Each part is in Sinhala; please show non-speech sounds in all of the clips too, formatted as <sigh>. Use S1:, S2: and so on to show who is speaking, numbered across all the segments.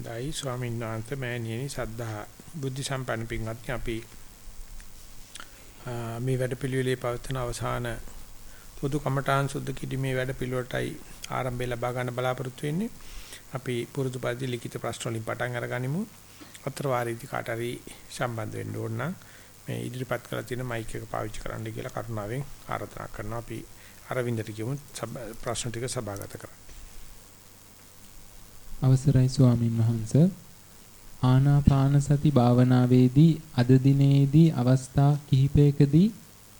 S1: දයි ස්වාමීන් වහන්සේ මෑණියනි සද්ධා බුද්ධ සම්පන්න පින්වත්නි අපි මේ වැඩපිළිවෙලේ පවත්වන අවසාන පොදු කමඨාන් සුද්ධ කිරීමේ වැඩපිළිවෙලටයි ආරම්භය ලබා ගන්න බලාපොරොත්තු වෙන්නේ. අපි පුරුදු පරිදි ලිඛිත ප්‍රශ්න වලින් පටන් අරගනිමු. අතර වාරීදී කාට හරි සම්බන්ධ වෙන්න ඕන නම් මේ ඉදිරිපත් කරලා තියෙන මයික් එක පාවිච්චි කරන්න කියලා කරුණාවෙන් ආරාධනා කරනවා. අපි අරවින්දට කියමු ප්‍රශ්න ටික සභාගත කරන්න.
S2: අවසරයි ස්වාමින් වහන්ස ආනාපාන සති භාවනාවේදී අද දිනේදී අවස්ථා කිහිපයකදී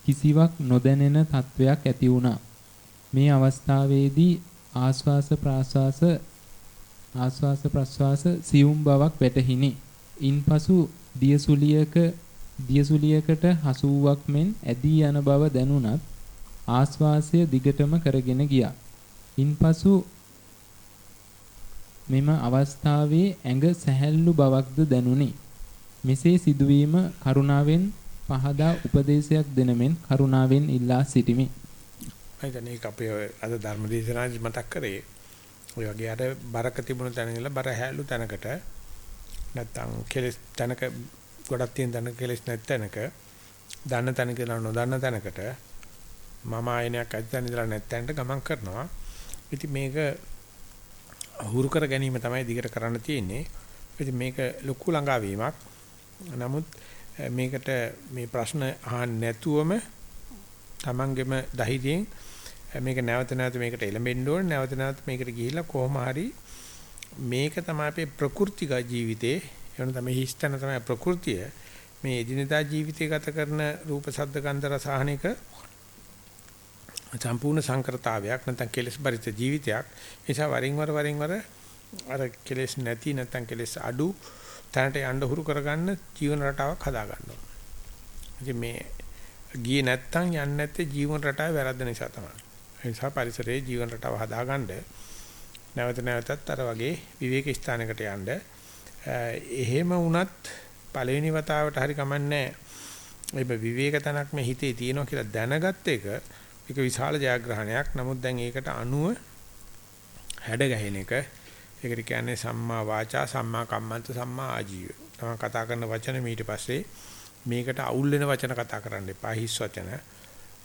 S2: කිසිවක් නොදැනෙන තත්වයක් ඇති වුණා. මේ අවස්ථාවේදී ආස්වාස ප්‍රාස්වාස ආස්වාස ප්‍රස්වාස සියුම් බවක් වැටහිනි. ඉන්පසු දියසුලියක දියසුලියකට හසුවක් මෙන් ඇදී යන බව දැනුණත් ආස්වාසය දිගටම කරගෙන ගියා. ඉන්පසු මෙම අවස්ථාවේ ඇඟ සැහැල්ලු බවක්ද දැනුනි. මෙසේ සිදුවීම කරුණාවෙන් පහදා උපදේශයක් දෙනමෙන් කරුණාවෙන් ඉල්ලා සිටිමි.
S1: මම ඒක අපේ අද ධර්මදේශනාදි මතක් කරේ. ඔය වගේ අර බරක තිබුණ තැන ඉඳලා බර හැලු තැනකට නැත්තම් කෙලස් තැනක ගොඩක් තියෙන තැනක කෙලස් නැත් තැනක දන්න තැනක ඉඳලා නොදන්න තැනකට මම ආයනයක් අධිතන ඉඳලා නැත්තැනට ගමන් කරනවා. ඉතින් මේක හුරු කර ගැනීම තමයි දිගට කරන්න තියෙන්නේ. ඉතින් මේක ලොකු ළඟාවීමක්. නමුත් මේකට මේ ප්‍රශ්න අහන්න නැතුවම Tamangema දහිතියෙන් මේක නැවත නැවත මේකට එළඹෙන්න ඕනේ. නැවත නැවත මේකට ගිහිල්ලා කොහොම හරි මේක තමයි අපේ ප්‍රකෘතික ජීවිතේ එවන තමයි හිස්තන තමයි ප්‍රകൃතිය මේ එදිනදා ජීවිතය ගත කරන රූප ශබ්ද ගන්ධ රස ආහනික සම්පූර්ණ සංකෘතාවයක් නැත්නම් කෙලෙස් බරිත ජීවිතයක්. ඒ නිසා වරින් වර වරින් වර අර කෙලෙස් නැති නැත්නම් කෙලෙස් අඩු තැනට යන්න හුරු කරගන්න ජීවන රටාවක් හදා ගන්නවා. ඉතින් මේ ගියේ නැත්නම් යන්නේ නැත්තේ ජීවන රටාවේ වැරද්ද නිසා තමයි. ඒ නිසා පරිසරයේ ජීවන රටාව හදාගන්න නැවත නැවතත් අර වගේ විවේක ස්ථානයකට යන්න. එහෙම වුණත් පළවෙනි වතාවට හරි කමන්නේ නැහැ. මේ විවේක තනක් මේ හිතේ තියෙනවා කියලා දැනගත්ත එක ඒක විශාල ජයග්‍රහණයක්. නමුත් දැන් ඒකට අනුව හැඩ ගැහෙන එක ඒකට කියන්නේ සම්මා වාචා සම්මා කම්මන්ත සම්මා ආජීව. තමයි කතා කරන වචන ඊට පස්සේ මේකට අවුල් වෙන වචන කතා කරන්න එපා. හිස් වචන.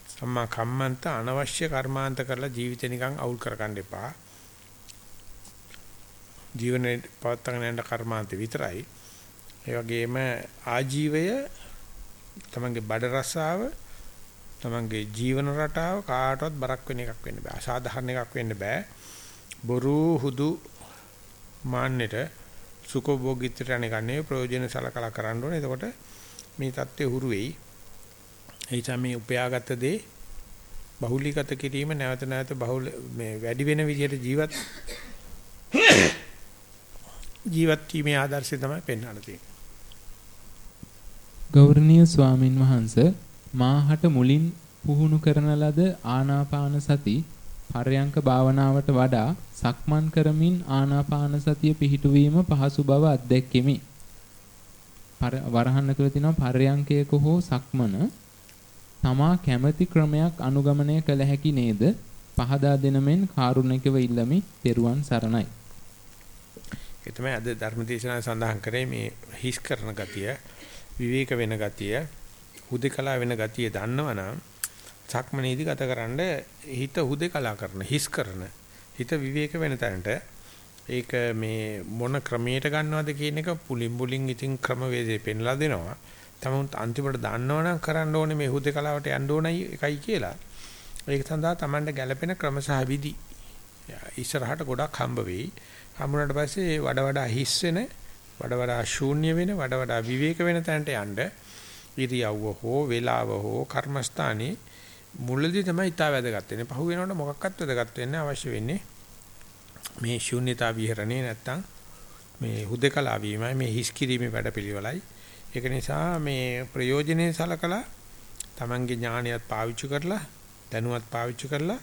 S1: සම්මා කම්මන්ත අනවශ්‍ය කර්මාන්ත කරලා ජීවිතේ නිකන් අවුල් කරගන්න එපා. ජීවනේ පවත්තගෙන යන කර්මාන්ත විතරයි. ඒ වගේම ආජීවය තමන්ගේ බඩ රසාව තමන්ගේ ජීවන රටාව කාටවත් බරක් වෙන එකක් වෙන්න බෑ. අසාධාරණ එකක් වෙන්න බෑ. බොරු හුදු මාන්නෙට සුඛෝභෝගීත්වයට අනගන්නේ ප්‍රයෝජන සලකලා කරන්න ඕනේ. එතකොට මේ தත්ත්වය හුරු වෙයි. එයිසා මේ උපයාගත් දේ බහුලීගත කිරීම නැවත නැවත බහුල මේ වැඩි වෙන විදිහට ජීවත් ජීවත් වීමේ ආදර්ශය තමයි පෙන්වන්න තියෙන්නේ.
S2: ගෞරවනීය ස්වාමින් වහන්සේ මාහට මුලින් පුහුණු කරන ලද ආනාපාන සති පරයන්ක භාවනාවට වඩා සක්මන් කරමින් ආනාපාන සතිය පිහිටුවීම පහසු බව අත්දැක්කෙමි. වරහන්න කියලා තිනවා පරයන්කයක හෝ සක්මන තමා කැමැති ක්‍රමයක් අනුගමනය කළ හැකි නේද? පහදා දෙනමෙන් කාරුණිකව ඉල්ලමි. පෙරුවන් සරණයි.
S1: ඒ තමයි අද ධර්මදේශනා සඳහන් කරේ මේ හිස් කරන ගතිය, විවේක වෙන ගතිය, හුදේකලා වෙන ගතිය දන්නවනම් සක්මනේදී ගතකරනද හිත හුදේකලා කරන හිස් කරන හිත විවේක වෙන තැනට ඒක මේ මොන ක්‍රමයට ගන්නවද කියන එක පුලින් පුලින් ඉතින් ක්‍රමවේදේ පෙන්ලා දෙනවා. තමුන් අන්තිමට දන්නවනම් කරන්න ඕනේ මේ හුදේකලාවට යන්න ඕනයි එකයි කියලා. ඒක සඳහා Tamanda ගැළපෙන ක්‍රම සහ විදි ඉස්සරහට ගොඩක් හම්බ වෙයි. හම්බුනට පස්සේ වඩා වඩා හිස් වෙන, වඩා වඩා ශූන්‍ය වෙන, වඩා වඩා විවේක වෙන තැනට යන්න ඉරියව්ව හෝ වේලාව හෝ කර්මස්ථානේ මුලදී තමයි ඊට වැදගත් වෙන්නේ. පහු වෙනකොට මොකක්වත් වැදගත් වෙන්නේ අවශ්‍ය වෙන්නේ මේ ශූන්‍යතා විහරණේ නැත්තම් මේ හුදකලා වීමයි මේ හිස් කිරීමේ වැඩපිළිවෙලයි. ඒක නිසා මේ ප්‍රයෝජනේ සලකලා Tamange ඥානියත් පාවිච්චි කරලා දැනුවත් පාවිච්චි කරලා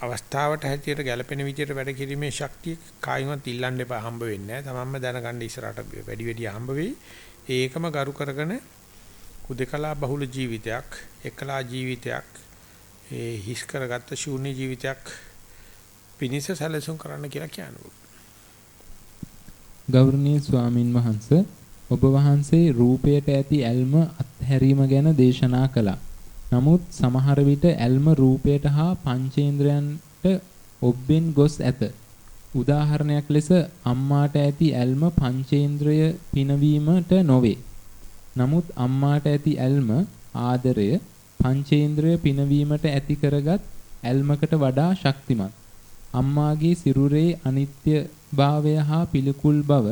S1: අවස්ථාවට හැටියට ගැළපෙන විදියට වැඩ කිරීමේ ශක්තිය කායිමත් ඉල්ලන්න එපා හම්බ වෙන්නේ නැහැ. තමන්ම දැනගන්න ඉස්සරහට වැඩි වැඩි හම්බ වෙයි. ඒකම ගරු කරගෙන උදකලා බහුල ජීවිතයක් එකලා ජීවිතයක් ඒ හිස් කරගත්ත ශූන්‍ය ජීවිතයක් පිනිස සැලසුම් කරන්න කියලා කියනවා.
S2: ගෞරවනීය ස්වාමින් වහන්සේ ඔබ වහන්සේ රූපයට ඇති ඇල්ම අත්හැරීම ගැන දේශනා කළා. නමුත් සමහර විට ඇල්ම රූපයට හා පංචේන්ද්‍රයන්ට ඔබෙන් ගොස් ඇත. උදාහරණයක් ලෙස අම්මාට ඇති ඇල්ම පංචේන්ද්‍රය පිනවීමට නොවේ. නමුත් අම්මාට ඇති ඇල්ම ආදරය පංචේන්ද්‍රය පිනවීමට ඇති කරගත් ඇල්මකට වඩා ශක්තිමත්. අම්මාගේ සිරුරේ අනිත්‍ය භාවය හා පිළිකුල් බව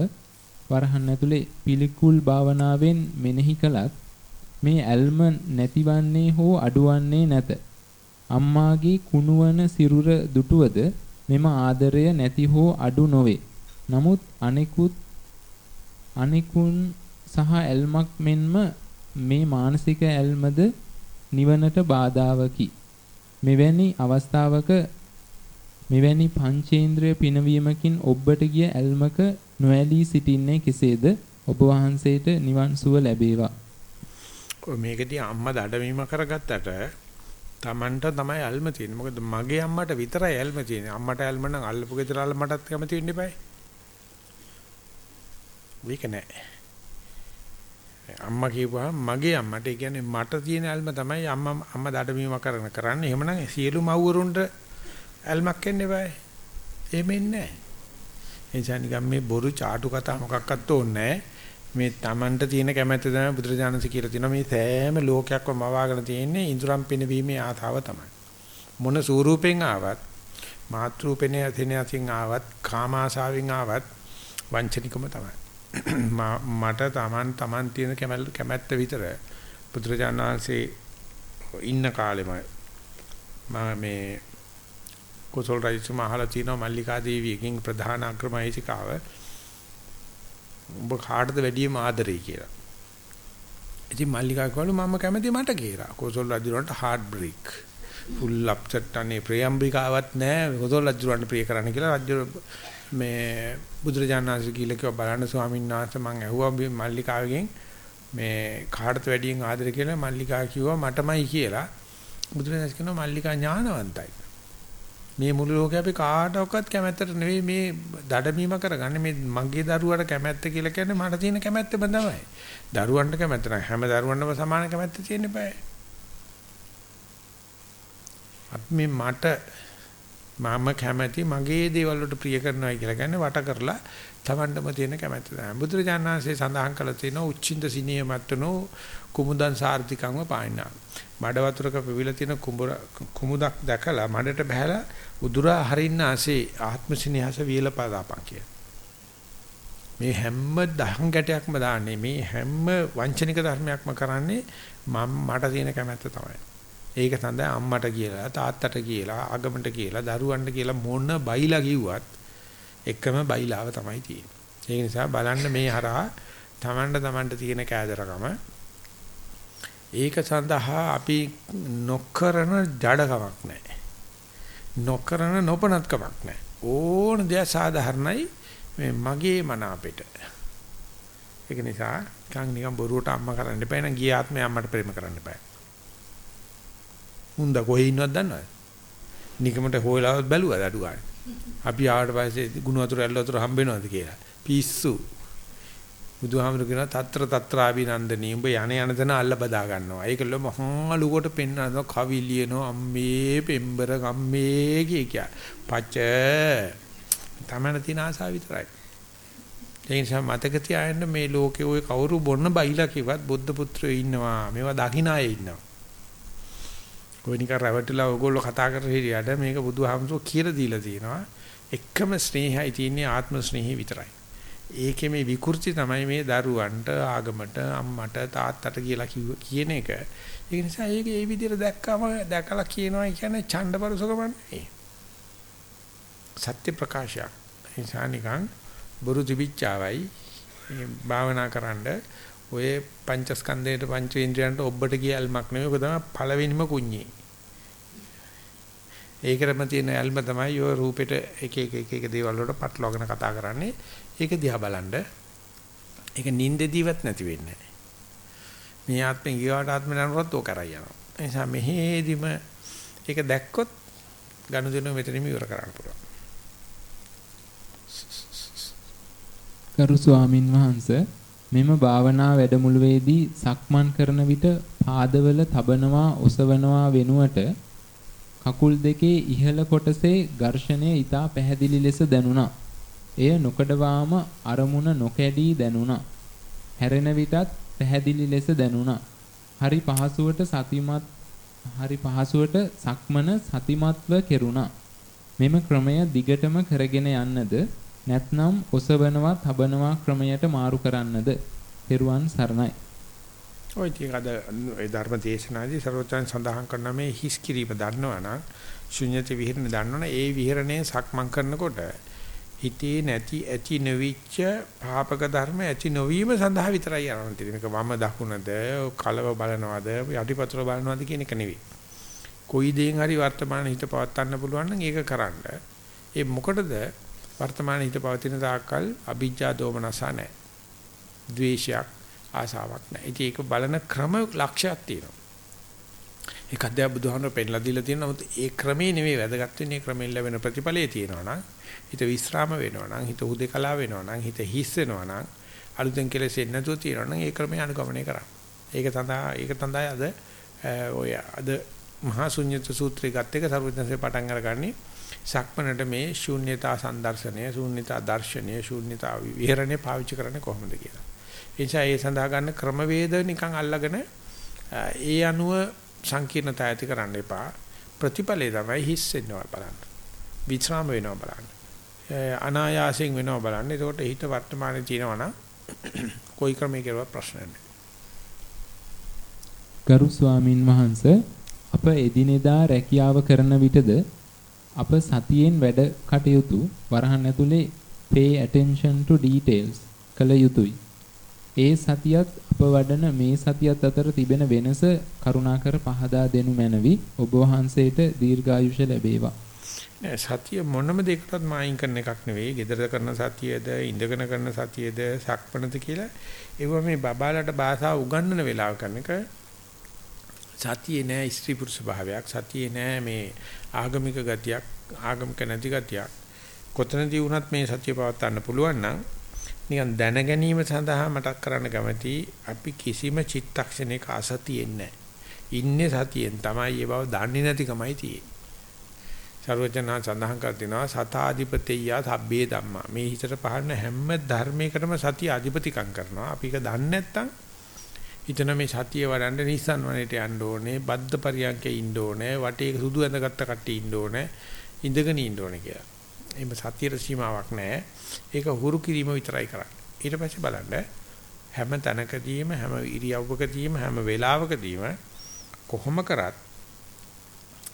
S2: වරහන් ඇතුලේ පිළිකුල් භාවනාවෙන් මෙනෙහි කළත් මේ ඇල්ම නැතිවන්නේ හෝ අඩුවන්නේ නැත. අම්මාගේ කුණුවන සිරුර දුටුවද මෙම ආදරය නැති හෝ අඩු නොවේ. නමුත් අනෙකුත් අනිකුන් සහ ඇල්මක් මෙන්ම මේ මානසික ඇල්මද නිවනට බාධාවකි. මෙවැනි අවස්ථාවක මෙවැනි පංචේන්ද්‍රය පිනවීමකින් ඔබට ගිය ඇල්මක නොඇලී සිටින්නේ කෙසේද? ඔබ වහන්සේට නිවන් සුව ලැබේවා.
S1: මේකදී අම්මා දඩමීම කරගත්තට Tamanට තමයි ඇල්ම තියෙන්නේ. මොකද මගේ අම්මට විතරයි ඇල්ම තියෙන්නේ. අම්මට ඇල්ම නම් අල්ලපු ගෙදර අල්ල මටත් කැමති වෙන්න eBay. වෙක නැහැ. අම්මා කියපුවා මගේ අම්මට ඒ කියන්නේ මට තියෙන ඇල්ම තමයි අම්මා අම්මා දඩමීම කරන කරන්නේ. එහෙමනම් සියලු මව්වරුන්ට ඇල්මක් එන්න eBay. එහෙම ඉන්නේ නැහැ. එනිසා නිකන් මේ බොරු ചാටු කතා මොකක්වත් ඕනේ මේ Tamanට තියෙන කැමැත්ත තමයි බුදුරජාණන්සේ කියලා තියෙනවා මේ සෑම ලෝකයක්ම මවාගෙන තියෙන්නේ ඉඳුරම් පිනවීමේ ආතාව තමයි. මොන ස්වරූපෙන් ආවත් මාතෘපෙනේ අධිනයසින් ආවත් කාමාශාවෙන් ආවත් වංචනිකම තමයි. මට Taman Taman තියෙන කැමැත්ත විතර බුදුරජාණන්සේ ඉන්න කාලෙම මම මේ කුසල් රජතුමා අහලා තිනවා මල්ලිකා දේවියකින් ප්‍රධාන අග්‍රමහේසිකාව උඹ කාටද වැඩිම ආදරේ කියලා. ඉතින් මල්ලිකා කිව්වලු මම කැමති මට කියලා. කුසල් රජුන්ට හાર્ට් බ්‍රේක්. ෆුල් අප්සෙට් අනේ ප්‍රියම්බිකාවක් නැහැ. කුසල් රජුන්ට ප්‍රිය කරන්න කියලා රජු මේ බුදුරජාණන් වහන්සේ කියලා කිව්වා බලන්න ස්වාමීන් වහන්සේ මම ඇහුවා මල්ලිකාවගෙන් මේ කාටද වැඩියෙන් ආදරේ කියලා මල්ලිකා කිව්වා මටමයි කියලා. බුදුරජාණන් කියනවා මල්ලිකා ඥානවන්තයි. මේ මුළු ලෝකේ අපි කාටවත් කැමැත්තට නෙවෙයි මේ දඩමීම කරගන්නේ මේ මගේ දරුවට කැමැත්ත කියලා කියන්නේ මට තියෙන කැමැත්තම තමයි. දරුවන්ට කැමැත්ත නැහැ. හැම දරුවන්ටම සමාන කැමැත්ත තියෙන්න බෑ. අපි මේ මට මම කැමැති මගේ දේවල් වලට ප්‍රිය කරනවා කියලා කියන්නේ වට කරලා Tamandම තියෙන කැමැත්ත තමයි. බුදුරජාණන්සේ සඳහන් කළ තියෙන උච්චින්ද සිනියමත්නෝ කුමුදන් සාර්ථිකංව පායනා. මඩ වතුරක පිවිලා තියෙන කුඹුර කුමුදක් දැකලා මඩට බහැලා උදුරා හරින්න ASCII ආත්ම සිනහස වියල පදාපන් කිය. මේ හැම දහං ගැටයක්ම දාන්නේ මේ හැම වංචනික ධර්මයක්ම කරන්නේ මම මට තියෙන කැමැත්ත තමයි. ඒක සඳහා අම්මට කියලා තාත්තට කියලා ආගමට කියලා දරුවන්ට කියලා මොන බයිලා කිව්වත් එකම බයිලාව තමයි තියෙන්නේ. ඒ නිසා බලන්න මේ හරහා තමන්ට තමන්ට තියෙන කෑදරකම ඒක සඳහා අපි නොකරන ජඩකමක් නැහැ. නොකරන නොපනත්කමක් නැහැ. ඕන දෙයක් සාධාරණයි මේ මගේ මන අපිට. ඒක නිසා කන් නිකන් බොරුවට අම්මා කරන්න එපා නං ගිය ආත්මේ අම්මට ප්‍රේම කරන්න එපා. හුඳ කොහේ ඉන්නවද දන්නවද? නිකමට හොයලාවත් බැලුවද අඩු ගන්න. අපි ආවට පස්සේ ගුණ වතුර ඇල්ල වතුර හම්බ වෙනවද කියලා. පිස්සු. බුදුහාමුදුරු කියනවා తත්‍ර తත්‍රාభిනන්දනී උඹ යණ යන තැන අල්ල බදා ගන්නවා. ඒකල මහා ලුකට පෙන්නනවා කවි ලියනවා අම්මේ පෙම්බර ගම්මේ කිය කිය. පච තමන තින ආසාව විතරයි. ඒ නිසා මතක තියාගන්න මේ ලෝකේ ওই කවුරු බොන්න බයිලා කිව්වත් බුද්ධ පුත්‍රයෝ ඉන්නවා. මේවා දකිනායේ ඉන්නවා. කොයිනික රැවටිලා ඕගොල්ලෝ කතා කරලා හිටියට මේක බුදුහාමුදුරු කියලා දීලා තියෙනවා. එකම ස්නේහයි තියෙන්නේ ආත්ම ස්නේහය විතරයි. ඒකේ මේ විකෘති තමයි මේ දරුවන්ට ආගමට අම්මට තාත්තට කියලා කියන එක. ඒ නිසා ඒක ඒ විදිහට දැක්කම දැකලා කියනවා කියන්නේ ඡණ්ඩපරසකම නෙවෙයි. සත්‍ය ප්‍රකාශයක්. ඒ නිසා නිකන් බුරු තිබිච්චාවයි මේ භාවනා කරන්න ඔය පංචස්කන්ධයට පංචේන්ද්‍රයන්ට ඔබට කියල්මක් නෙවෙයි ඔක තමයි පළවෙනිම කුඤ්ඤේ. ඒකටම තියෙන ඇල්ම තමයි ඔය රූපෙට එක එක එක එක දේවල් වලට පටලවාගෙන කතා කරන්නේ. ඒක දිහා බලන්න. ඒක නින්දදීවත් නැති වෙන්නේ නැහැ. මේ ආත්මෙන් ගියාට ආත්මෙන් යනකොත් ඕක කරයි යනවා. ඒ නිසා මෙහෙදිම ඒක දැක්කොත් ගනුදෙනු මෙතනින්ම ඉවර කරන්න පුළුවන්.
S2: ගරු ස්වාමින් වහන්සේ මෙම භාවනා වැඩමුළුවේදී සක්මන් කරන විට පාදවල තබනවා ඔසවනවා වෙනුවට කකුල් දෙකේ ඉහළ කොටසේ ඝර්ෂණය ඊටා පැහැදිලි ලෙස දැනුණා. එය නොකඩවාම අරමුණ නොකැඩී දැනුණා. හැරෙන විටත් පැහැදිලි ලෙස දැනුණා. හරි පහසුවට සතිමත් හරි පහසුවට සක්මන සතිමත්ව කෙරුණා. මෙම ක්‍රමය දිගටම කරගෙන යන්නද නැත්නම් ඔසවනවා තබනවා ක්‍රමයට මාරු කරන්නද? පෙරුවන් සරණයි.
S1: ඔය ටික අද ඒ ධර්ම දේශනාදී ਸਰවචන් සඳහන් කරන මේ හිස් කිරීම දන්නවනම් ශුන්‍යත විහෙරණ දන්නවනම් ඒ විහෙරණේ සක්මන් කරනකොට හිතේ නැති ඇති නොවිච්ච පාපක ධර්ම ඇති නොවීම සඳහා විතරයි යනවා තියෙන්නේ. මේක වම දකුණද කලව බලනවද යටිපතුල බලනවද කියන එක නෙවෙයි. කොයි දෙයෙන් හරි වර්තමාන හිත පවත්වන්න පුළුවන් නම් ඒක කරන්න. ඒ මොකටද වර්තමාන හිත පවතින තාක්කල් අභිජ්ජා දෝමනසා නැහැ. ද්වේෂයක් ආසාවක් නැහැ. ඉතින් ඒක බලන ක්‍රම ලක්ෂයක් තියෙනවා. ඒක අධ්‍යා බුදුහාමර පෙන්ලා දීලා තියෙනවා. නමුත් ඒ ක්‍රමේ නෙවෙයි වැදගත් වෙන්නේ ක්‍රමෙන් ලැබෙන ප්‍රතිඵලයේ තියෙනවා නම් හිත විස්්‍රාම වෙනවා නම් හිත හුදේකලා වෙනවා නම් හිත හිස් වෙනවා නම් අලුතෙන් කෙලෙසෙන්නේ නැතුව තියෙනවා නම් ඒ ක්‍රමය අනුගමනය කරන්න. ඒක තඳා ඒක තඳායි අද ඔය අද මහා ශුන්්‍යත සූත්‍රය ගත්ත එක සර්වඥන්සේ පටන් අරගන්නේ සක්මනට මේ ශූන්‍යතා සංදර්ශනය ශූන්‍යතා දර්ශනය ශූන්‍යතා විහරණය පාවිච්චි කරන්නේ කොහොමද කියලා. ඒ නිසා ඒ සඳහා ගන්න ක්‍රමවේද නිකන් අල්ලගෙන ඒ අනුව සංකීර්ණතා ඇති කරන්න එපා. ප්‍රතිඵලේ තමයි හිස් වෙනවා බලන්න. විස්රාම වෙනවා බලන්න. අනායාසයෙන් වෙනවා බලන්න. එතකොට හිත වර්තමානයේ තියෙනවා නම් <coughs> કોઈ ක්‍රමයක කරුවත් ප්‍රශ්න නැහැ.
S2: ගරු ස්වාමින් වහන්සේ අප එදිනෙදා රැකියාව කරන විටද අප සතියෙන් වැඩ කටයුතු වරහන් ඇතුලේ pay attention to details කළ යුතුය. ඒ සතියත් අප වඩන මේ සතියත් අතර තිබෙන වෙනස කරුණාකර පහදා දෙනු මැනවි. ඔබ වහන්සේට දීර්ඝායුෂ ලැබේවා.
S1: සතිය මොනම දෙයකටවත් මායින් කරන එකක් නෙවෙයි. gedara කරන සතියද, ඉඳගෙන කරන සතියද, සක්පනද කියලා ඒව මේ බබාලට භාෂාව උගන්වන වෙලාව කරන එක සතියේ නෑ ස්ත්‍රී පුරුෂ භාවයක්. සතියේ නෑ මේ ආගමික ගතියක්, ආගමික නැති ගතියක්. කොතනදී වුණත් මේ සතිය පවත්වන්න පුළුවන් නම් නිකන් දැන ගැනීම සඳහා මතක් කරන්න කැමති අපි කිසිම චිත්තක්ෂණයක අසතියෙන් නැහැ. ඉන්නේ සතියෙන් තමයි ඒ බව දන්නේ නැතිකමයි තියෙන්නේ. සර්වජනා සඳහන් කර තිනවා සතාධිපතිය සබ්බේ ධම්මා. මේ හිතට පහරන හැම ධර්මයකටම සතිය අධිපතිකම් කරනවා. අපි ඒක දන්නේ නැත්නම් හිතන මේ සතිය වඩන්න නිස්සන් වනේට යන්න ඕනේ, බද්ද පරියන්කේ ඉන්න ඕනේ, වටේ සුදු ඇඳගත්ත කට්ටිය ඉන්න ඕනේ, ඉඳගෙන ඉන්න ඕනේ කියලා. එහෙම සතියට සීමාවක් නැහැ. ඒක හුරු කිරීම විතරයි කරන්නේ. ඊට පස්සේ බලන්න හැම තැනකදීම හැම ඉරියව්වකදීම හැම වෙලාවකදීම කොහොම කරත්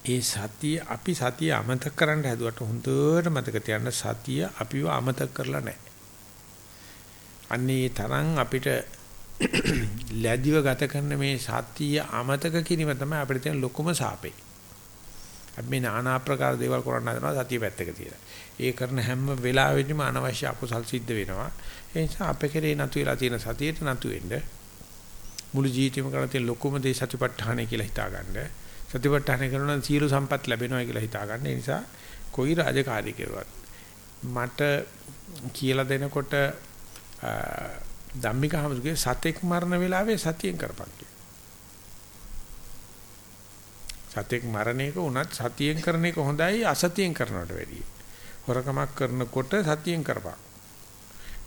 S1: ඒ සතිය අපි සතිය අමතක කරන්න හැදුවට හොඳට මතක තියාගන්න සතිය අපිව අමතක කරලා නැහැ. අන්නේ තරම් අපිට <clears throat> ලැබිව ගත කරන මේ සතිය අමතක කිරීම තමයි අපිට තියෙන ලොකුම සාපේ. අපි මේ নানা ආකාර දේවල් කරන්න හදනවා සතිය පැත්තක තියලා. ඒ කරන හැම වෙලාවෙදිම අනවශ්‍ය අකුසල් සිද්ධ වෙනවා. ඒ නිසා අපේ කෙරේ නතු වෙලා තියෙන සතියට නතු වෙන්න මුළු ජීවිතේම කරන තියෙන ලොකුම දේ සතිපට්ඨානය කියලා හිතාගන්න. සතිපට්ඨානය කරනවා නම් සියලු සම්පත් ලැබෙනවා කියලා හිතාගන්න. ඒ නිසා කොයි රාජකාරී කෙරුවත් මට කියලා දෙනකොට ධම්මික හමුදුගේ සතෙක් මරණ වෙලාවේ සතියෙන් කරපන් සතෙක් මරණ එක උනත් සතියෙන් කරන එක හොඳයි අසතියෙන් කරනවට වැඩියි. හොරකමක් කරනකොට සතියෙන් කරපන්.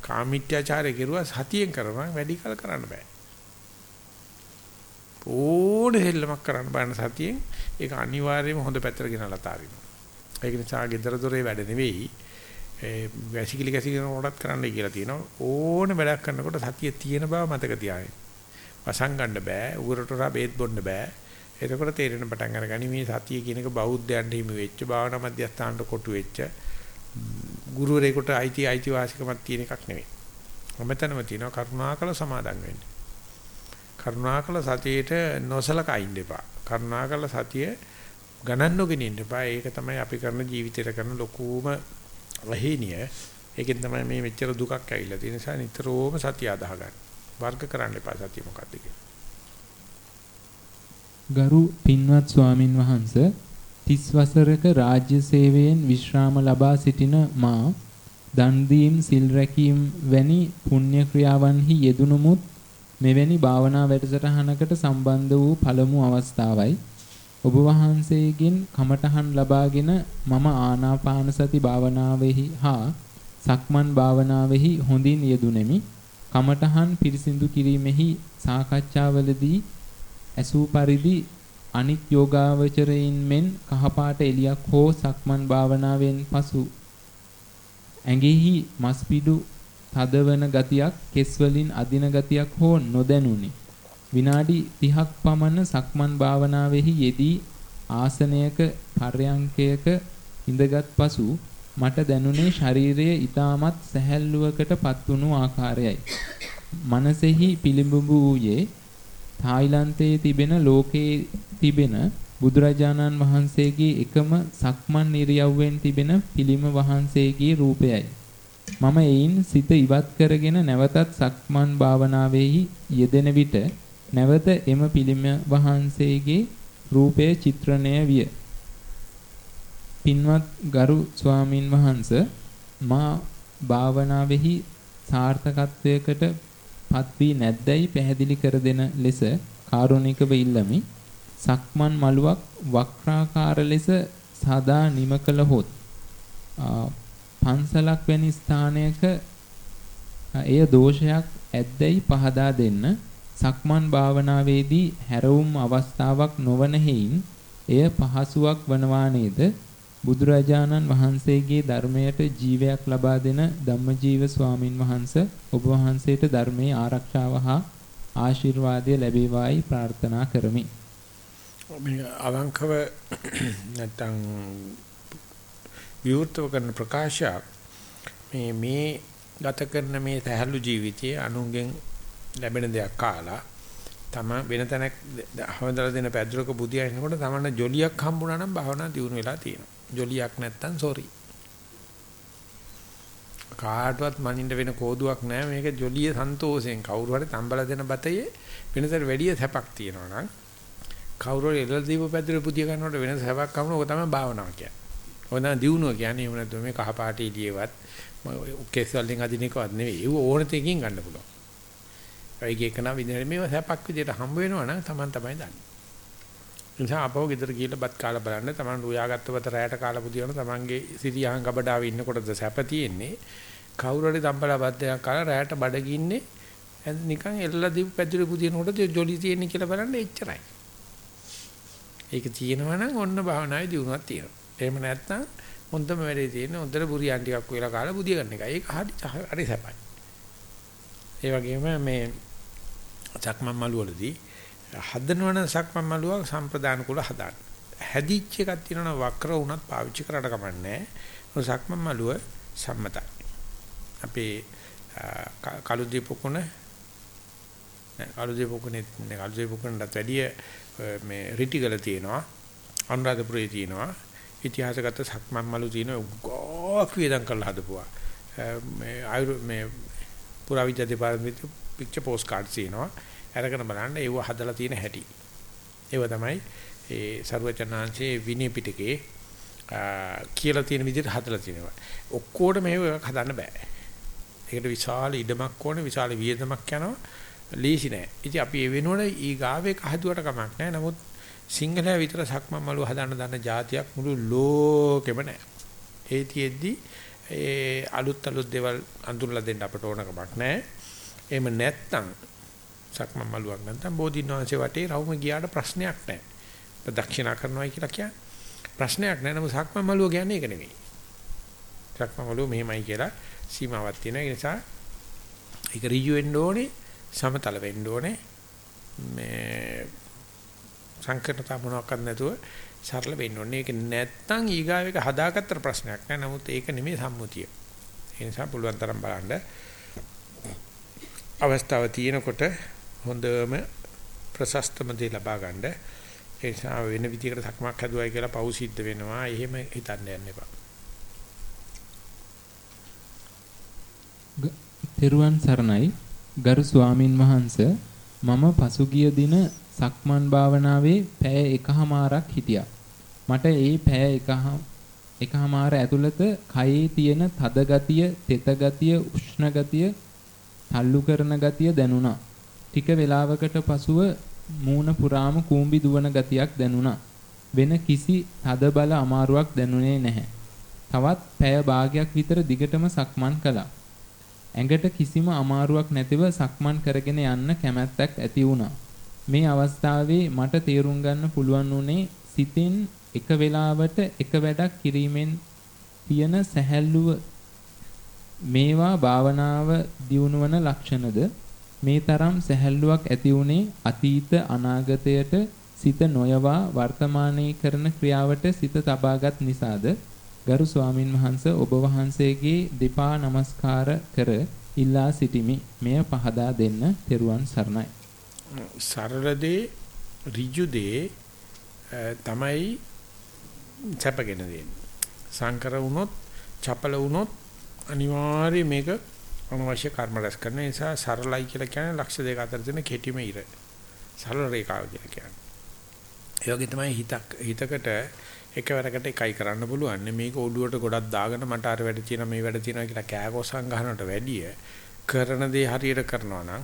S1: කාමීත්‍යාචාරය කෙරුවා සතියෙන් කරපන් වැඩි කල කරන්න බෑ. ඕනේ හෙල්ලමක් කරන්න බෑන සතියෙන් ඒක අනිවාර්යයෙන්ම හොඳ පැත්තට ගෙනලා තාරිනවා. ඒක නිසා gedara dore වැඩ නෙවෙයි ඒ වැසිකිලි කැසිකිලි කොටත් කරන්නයි කියලා තියෙනවා. ඕනේ වැඩක් කරනකොට සතිය තියෙන බව මතක තියාගන්න. වසංගන්න බෑ, උගරට හොරා බේත් බොන්න බෑ. එතකොට තේරෙන පටන් අරගනි මේ සතිය කියන එක බෞද්ධයන්ට හිමි වෙච්ච භාවනා මධ්‍යස්ථානට කොටු වෙච්ච ගුරුවරයෙකුට අයිති අයිති වාසිකමක් තියෙන එකක් නෙවෙයි. හැමතැනම තියෙනවා කරුණාකර සමාදන් වෙන්න. කරුණාකර සතියේට නොසලකා ඉන්න එපා. කරුණාකර සතිය ගණන් නොගෙන ඉන්න එපා. ඒක තමයි අපි කරන ජීවිතේට කරන ලොකුම රහේනිය. ඒකෙන් තමයි මේ මෙච්චර දුකක් ඇවිල්ලා තියෙන නිසා නිතරම සතිය අදාහ ගන්න. වර්ග කරන්න එපා සතිය මොකක්ද කියලා.
S2: ගරු පින්වත් ස්වාමින් වහන්සේ 30 වසරක රාජ්‍ය සේවයෙන් විශ්‍රාම ලබා සිටින මා දන් දීම් සිල් රැකීම් වැනි පුණ්‍ය ක්‍රියාවන්හි යෙදුණුමුත් මෙවැනි භාවනා වැඩසටහනකට සම්බන්ධ වූ පළමු අවස්ථාවයි. ඔබ වහන්සේගෙන් කමඨහන් ලබාගෙන මම ආනාපාන සති භාවනාවෙහි හා සක්මන් භාවනාවෙහි හොඳින් යෙදුණෙමි. කමඨහන් පිරිසිදු කිරීමෙහි සාකච්ඡාවලදී ඇසූ පරිදි අනික් යෝගාවචරයින් මෙන් කහපාට එලියක් හෝ සක්මන් භාවනාවෙන් පසු ඇඟෙහි මස්පිඩු තදවන ගතියක් කෙස් වලින් අදින ගතියක් හෝ නොදැනුනි. විනාඩි 30ක් පමණ සක්මන් භාවනාවෙහි යෙදී ආසනයක පර්යංකයක ඉඳගත් පසු මට දැනුනේ ශරීරය ඊටමත් සැහැල්ලුවකට පත්වුණු ආකාරයයි. මනසෙහි පිළිඹු වූයේ තායිලන්තයේ තිබෙන ලෝකයේ තිබෙන බුදුරජාණන් වහන්සේගේ එකම සක්මන් නිරියව්වෙන් තිබෙන පිළිම වහන්සේගේ රූපයයි. මම එයින් සිත ඉවත් කරගෙන නැවතත් සක්මන් භාවනාවෙහි යෙදෙන විට නැවත එම පිළිම වහන්සේගේ රූපය චිත්‍රණය විය. පින්වත් ගරු ස්වාමින් වහන්ස මා භාවනාවෙහි සාර්ථකත්වයකට පත් වී නැද්දයි පැහැදිලි කර දෙන ලෙස කාරුණිකව ඉල්ලමි. සක්මන් මළුවක් වක්‍රාකාර ලෙස සදා නිම කළහොත් පන්සලක් වැනි ස්ථානයක එය දෝෂයක් ඇද්දැයි පහදා දෙන්න සක්මන් භාවනාවේදී හැරවුම් අවස්ථාවක් නොවන හේයින් එය පහසුවක් වනවා නේද බුදුරජාණන් වහන්සේගේ ධර්මයට ජීවයක් ලබා දෙන ධම්මජීව ස්වාමින් වහන්සේ ඔබ වහන්සේට ධර්මයේ ආරක්ෂාව හා ආශිර්වාදය ලැබේවායි ප්‍රාර්ථනා කරමි.
S1: මේ අවංකව නැත්තම් විවෘතව කරන ප්‍රකාශය මේ මේ ගත කරන මේ සහැල්ලු ජීවිතයේ අනුන්ගෙන් ලැබෙන දෙයක් කාලා තම වෙන තැනක් හවදලා දෙන පැද්දරක බුදියා එනකොට තමන්න ජොලියක් හම්බුණා නම් භාවනා දියුණු වෙලා තියෙනවා. ජොලියක් නැත්තම් සෝරි. කාටවත් මනින්න වෙන කෝදුවක් නැහැ මේක ජොලිය සන්තෝෂයෙන් කවුරු හරි තම්බලා දෙන බතයේ වෙනතර වැඩිය සැපක් තියෙනවා නම් කවුරු හරි එළල දීප පැද්දර පුදිය ගන්නකොට වෙන සැපක් කවුන ඔක තමයි භාවනාව කියන්නේ. ඔය තමයි දියුණුව කියන්නේ එහෙම නැත්නම් මේ කහ පාට එළියවත් කෙස් වලින් අදින එකවත් නෙවෙයි. ඒව ඕන තැනකින් ගන්න පුළුවන්. ඒක එකන විදිහට මේව සැපක් විදිහට හම්බ වෙනවා නම් Taman තමයි දන්නේ. නිසා අපව ගෙදර ගිහලා බත් කාලා බලන්න Taman රුයාගත්ත බත රැයට කාලා පුදියන Tamanගේ සිරියහන් ගබඩාවේ ඉන්නකොටද සැප තියෙන්නේ. කවුරු හරි තම්බලා බත් දෙකක් කාලා රැයට බඩගින්නේ නිකන් එල්ලලා දීපු පැදුරු පුදිනකොට ජොලි තියෙන්නේ කියලා බලන්න එච්චරයි. ඒක තියෙනවා නම් ඔන්න භාවනාවේ දියුණුවක් තියෙනවා. එහෙම නැත්නම් හොඳම වැඩේ තියෙන්නේ හොඳට බුරියන් ටිකක් වෙලා කාලා බුදිය ගන්න එකයි. ඒක හරි හරි සැපයි. ඒ වගේම මේ සක්මන් මළුවලදී හදනවන සක්මන් මළුවක් සම්ප්‍රදාන කුල හදාන්න. හැදිච්ච එකක් තියෙනවා වක්‍ර වුණත් පාවිච්චි කරලා කමන්නේ. සක්මන් මළුව සම්මතයි. අපේ කලුදී පොකුණ කලුදී පොකුණේ කලුදී පොකුණට වැඩිය මේ රිටිගල තියෙනවා. අනුරාධපුරේ තියෙනවා. ඉතිහාසගත සක්මන් මළු තියෙනවා. ගෝක් වේදම් කරලා හදපුවා. මේ ආයුර් මේ පුරාවිද්‍යා දෙපාර්තමේන්තුවේ පික්චර් පෝස්ට් කාඩ්ස් තියෙනවා. අරගෙන බලන්න ඒව හදලා තියෙන හැටි. ඒව තමයි ඒ ਸਰවචනාංශයේ විනය පිටකේ කියලා තියෙන විදිහට හදලා තියෙනවා. ඔක්කොටම මේව හදන්න බෑ. ඒකට විශාල ඉඩමක් ඕනේ, විශාල වියදමක් යනවා. ලීසි නෑ. ඉතින් අපි ඒ වෙනුවට ඊ ගාවේ කහදුවට කමක් නෑ. නමුත් සිංහල විතර සක්මන් මළුව හදන්න දන්න જાතියක් මුළු ලෝකෙම නෑ. ඒ තියෙද්දි ඒ අලුත් අලුත් දේවල් අඳුරලා දෙන්න අපට ඕන කමක් නෑ. එහෙම නැත්තම් සක්මන් මළුවක් නැත්තම් බෝධින්වංශේ වටේ රවුම ගියාට ප්‍රශ්නයක් නැහැ. ප්‍රදක්ෂිනා කරනවායි කියලා කියන්නේ ප්‍රශ්නයක් නැහැ. නමුත් සක්මන් මළුව කියන්නේ ඒක නෙවෙයි. සක්මන් මළුව මෙහෙමයි කියලා සීමාවක් තියෙනවා. ඒ නිසා ඒක ඍජු වෙන්න ඕනේ, සමතල වෙන්න ඕනේ. මේ සංකීර්ණතා මොනවාක්වත් නැතුව සරල වෙන්න ඕනේ. ඒක නැත්තම් ඊගාව එක හදාගත්තට ප්‍රශ්නයක් නෑ. නමුත් ඒක නෙමෙයි සම්මුතිය. ඒ නිසා පුළුවන් තරම් බලන්න අවස්ථාව තියෙනකොට හොඳම ප්‍රශස්තම දේ ලබා ගන්න. ඒ නිසා වෙන විදිහකට සක්මක් හදුවයි කියලා පව් සිද්ධ වෙනවා. එහෙම හිතන්න යන්න එපා.
S2: තෙරුවන් සරණයි ගරු ස්වාමින් වහන්සේ මම පසුගිය දින සක්මන් භාවනාවේ පැය එකහමාරක් හිටියා. මට ඒ පැය එකහ එකමාර ඇතුළත කයේ තියෙන තද ගතිය, තෙත ගතිය, උෂ්ණ ගතිය, තල්ලු කරන ගතිය දැනුණා. ටික වේලාවකට පසුව මූණ පුරාම කූඹි දුවන ගතියක් දැනුණා. වෙන කිසි තද බල අමාරුවක් දැනුනේ නැහැ. තවත් පැය භාගයක් විතර දිගටම සක්මන් කළා. ඇඟට කිසිම අමාරුවක් නැතිව සක්මන් කරගෙන යන්න කැමැත්තක් ඇති වුණා. මේ අවස්ථාවේ මට තේරුම් ගන්න පුළුවන් වුණේ සිතෙන් එක වෙලාවට එක වැඩක් කිරීමෙන් තියෙන සැහැල්ලුව මේවා භාවනාව දියුණුවන ලක්ෂණද මේ තරම් සැහැල්ලුවක් ඇති වුණේ අතීත අනාගතයට සිත නොයවා වර්තමානයේ කරන ක්‍රියාවට සිත තබාගත් නිසාද ගරු ස්වාමින් වහන්සේ ඔබ වහන්සේගේ දෙපා නමස්කාර කර ඉල්ලා සිටිමි. මෙය පහදා දෙන්න තෙරුවන් සරණයි.
S1: සරල දේ ඍජු දේ තමයි සැපගෙන දෙන්නේ. සංකර වුණොත්, චපල වුණොත් අනිවාර්යයෙන් මේක අනවශ්‍ය කර්ම රැස් කරන නිසා සරලයි කියලා කියන්නේ ලක්ෂ දෙක අතර තියෙන කෙටිම ඉර. සරල රේඛාව කියලා කියන්නේ. ඒ වගේ තමයි හිතක් හිතකට එකවරකට එකයි කරන්න පුළුවන්. මේක ඔළුවට ගොඩක් දාගෙන මට අර වැඩ තියෙනවා මේ වැඩ තියෙනවා කියලා කෑකොසම් ගන්නවට වැඩිය කරන දේ හරියට කරනවා නම්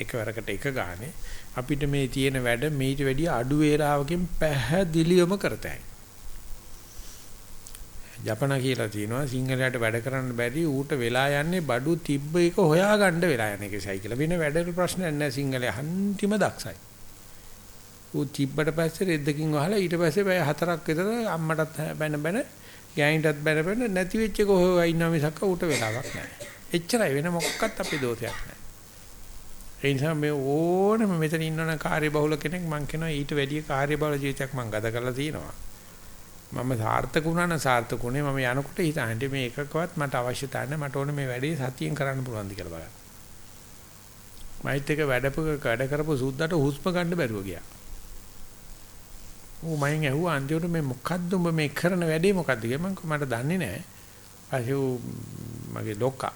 S1: එකවරකට එක ගානේ අපිට මේ තියෙන වැඩ මීට වැඩිය අඩු වේලාවකින් පැහැදිලිවම කරතයි. ජපන කියලා තියෙනවා සිංහලයට වැඩ කරන්න බැරි ඌට වෙලා යන්නේ බඩු තිබ්බ එක හොයාගන්න වෙලා යන එකයි කියලා. වෙන වැඩ ප්‍රශ්නයක් නැහැ සිංහලයේ අන්තිම දක්ෂයි. ඌ තිබ්බට පස්සේ රෙද්දකින් වහලා ඊට පස්සේ පැය හතරක් විතර අම්මටත් බැන බැන ගෑනිටත් බැන බැන නැති වෙච්ච එක හොයවා ඉන්නවා මිසක් ඌට වෙලාවක් නැහැ. එච්චරයි වෙන මොකක්වත් අපේ දෝෂයක් නැහැ. ඒ නිසා මේ ඕනම මෙතන ඉන්නවන කාර්යබහුල කෙනෙක් මං කියනවා ඊට වැඩිය කාර්යබහුල ජීවිතයක් මං ගත කරලා තියෙනවා. මම සාර්ථක වුණා නම් සාර්ථක උනේ මම යනකොට හිතන්නේ මේ එකකවත් මට අවශ්‍යතාවය නැහැ මට ඕනේ මේ වැඩේ සතියෙන් කරන්න පුළුවන්ද කියලා බලන්න. මයිත් එක වැඩපු වැඩ කරපු සුද්දට හුස්ම ගන්න බැරුව ගියා. ඌ මයින් ඇහුවා අන්තිමට මේ මොකද්ද උඹ මේ කරන වැඩේ මොකද්ද කියලා මම මට දන්නේ නැහැ. පස්සේ ඌ මගේ ලොක්කා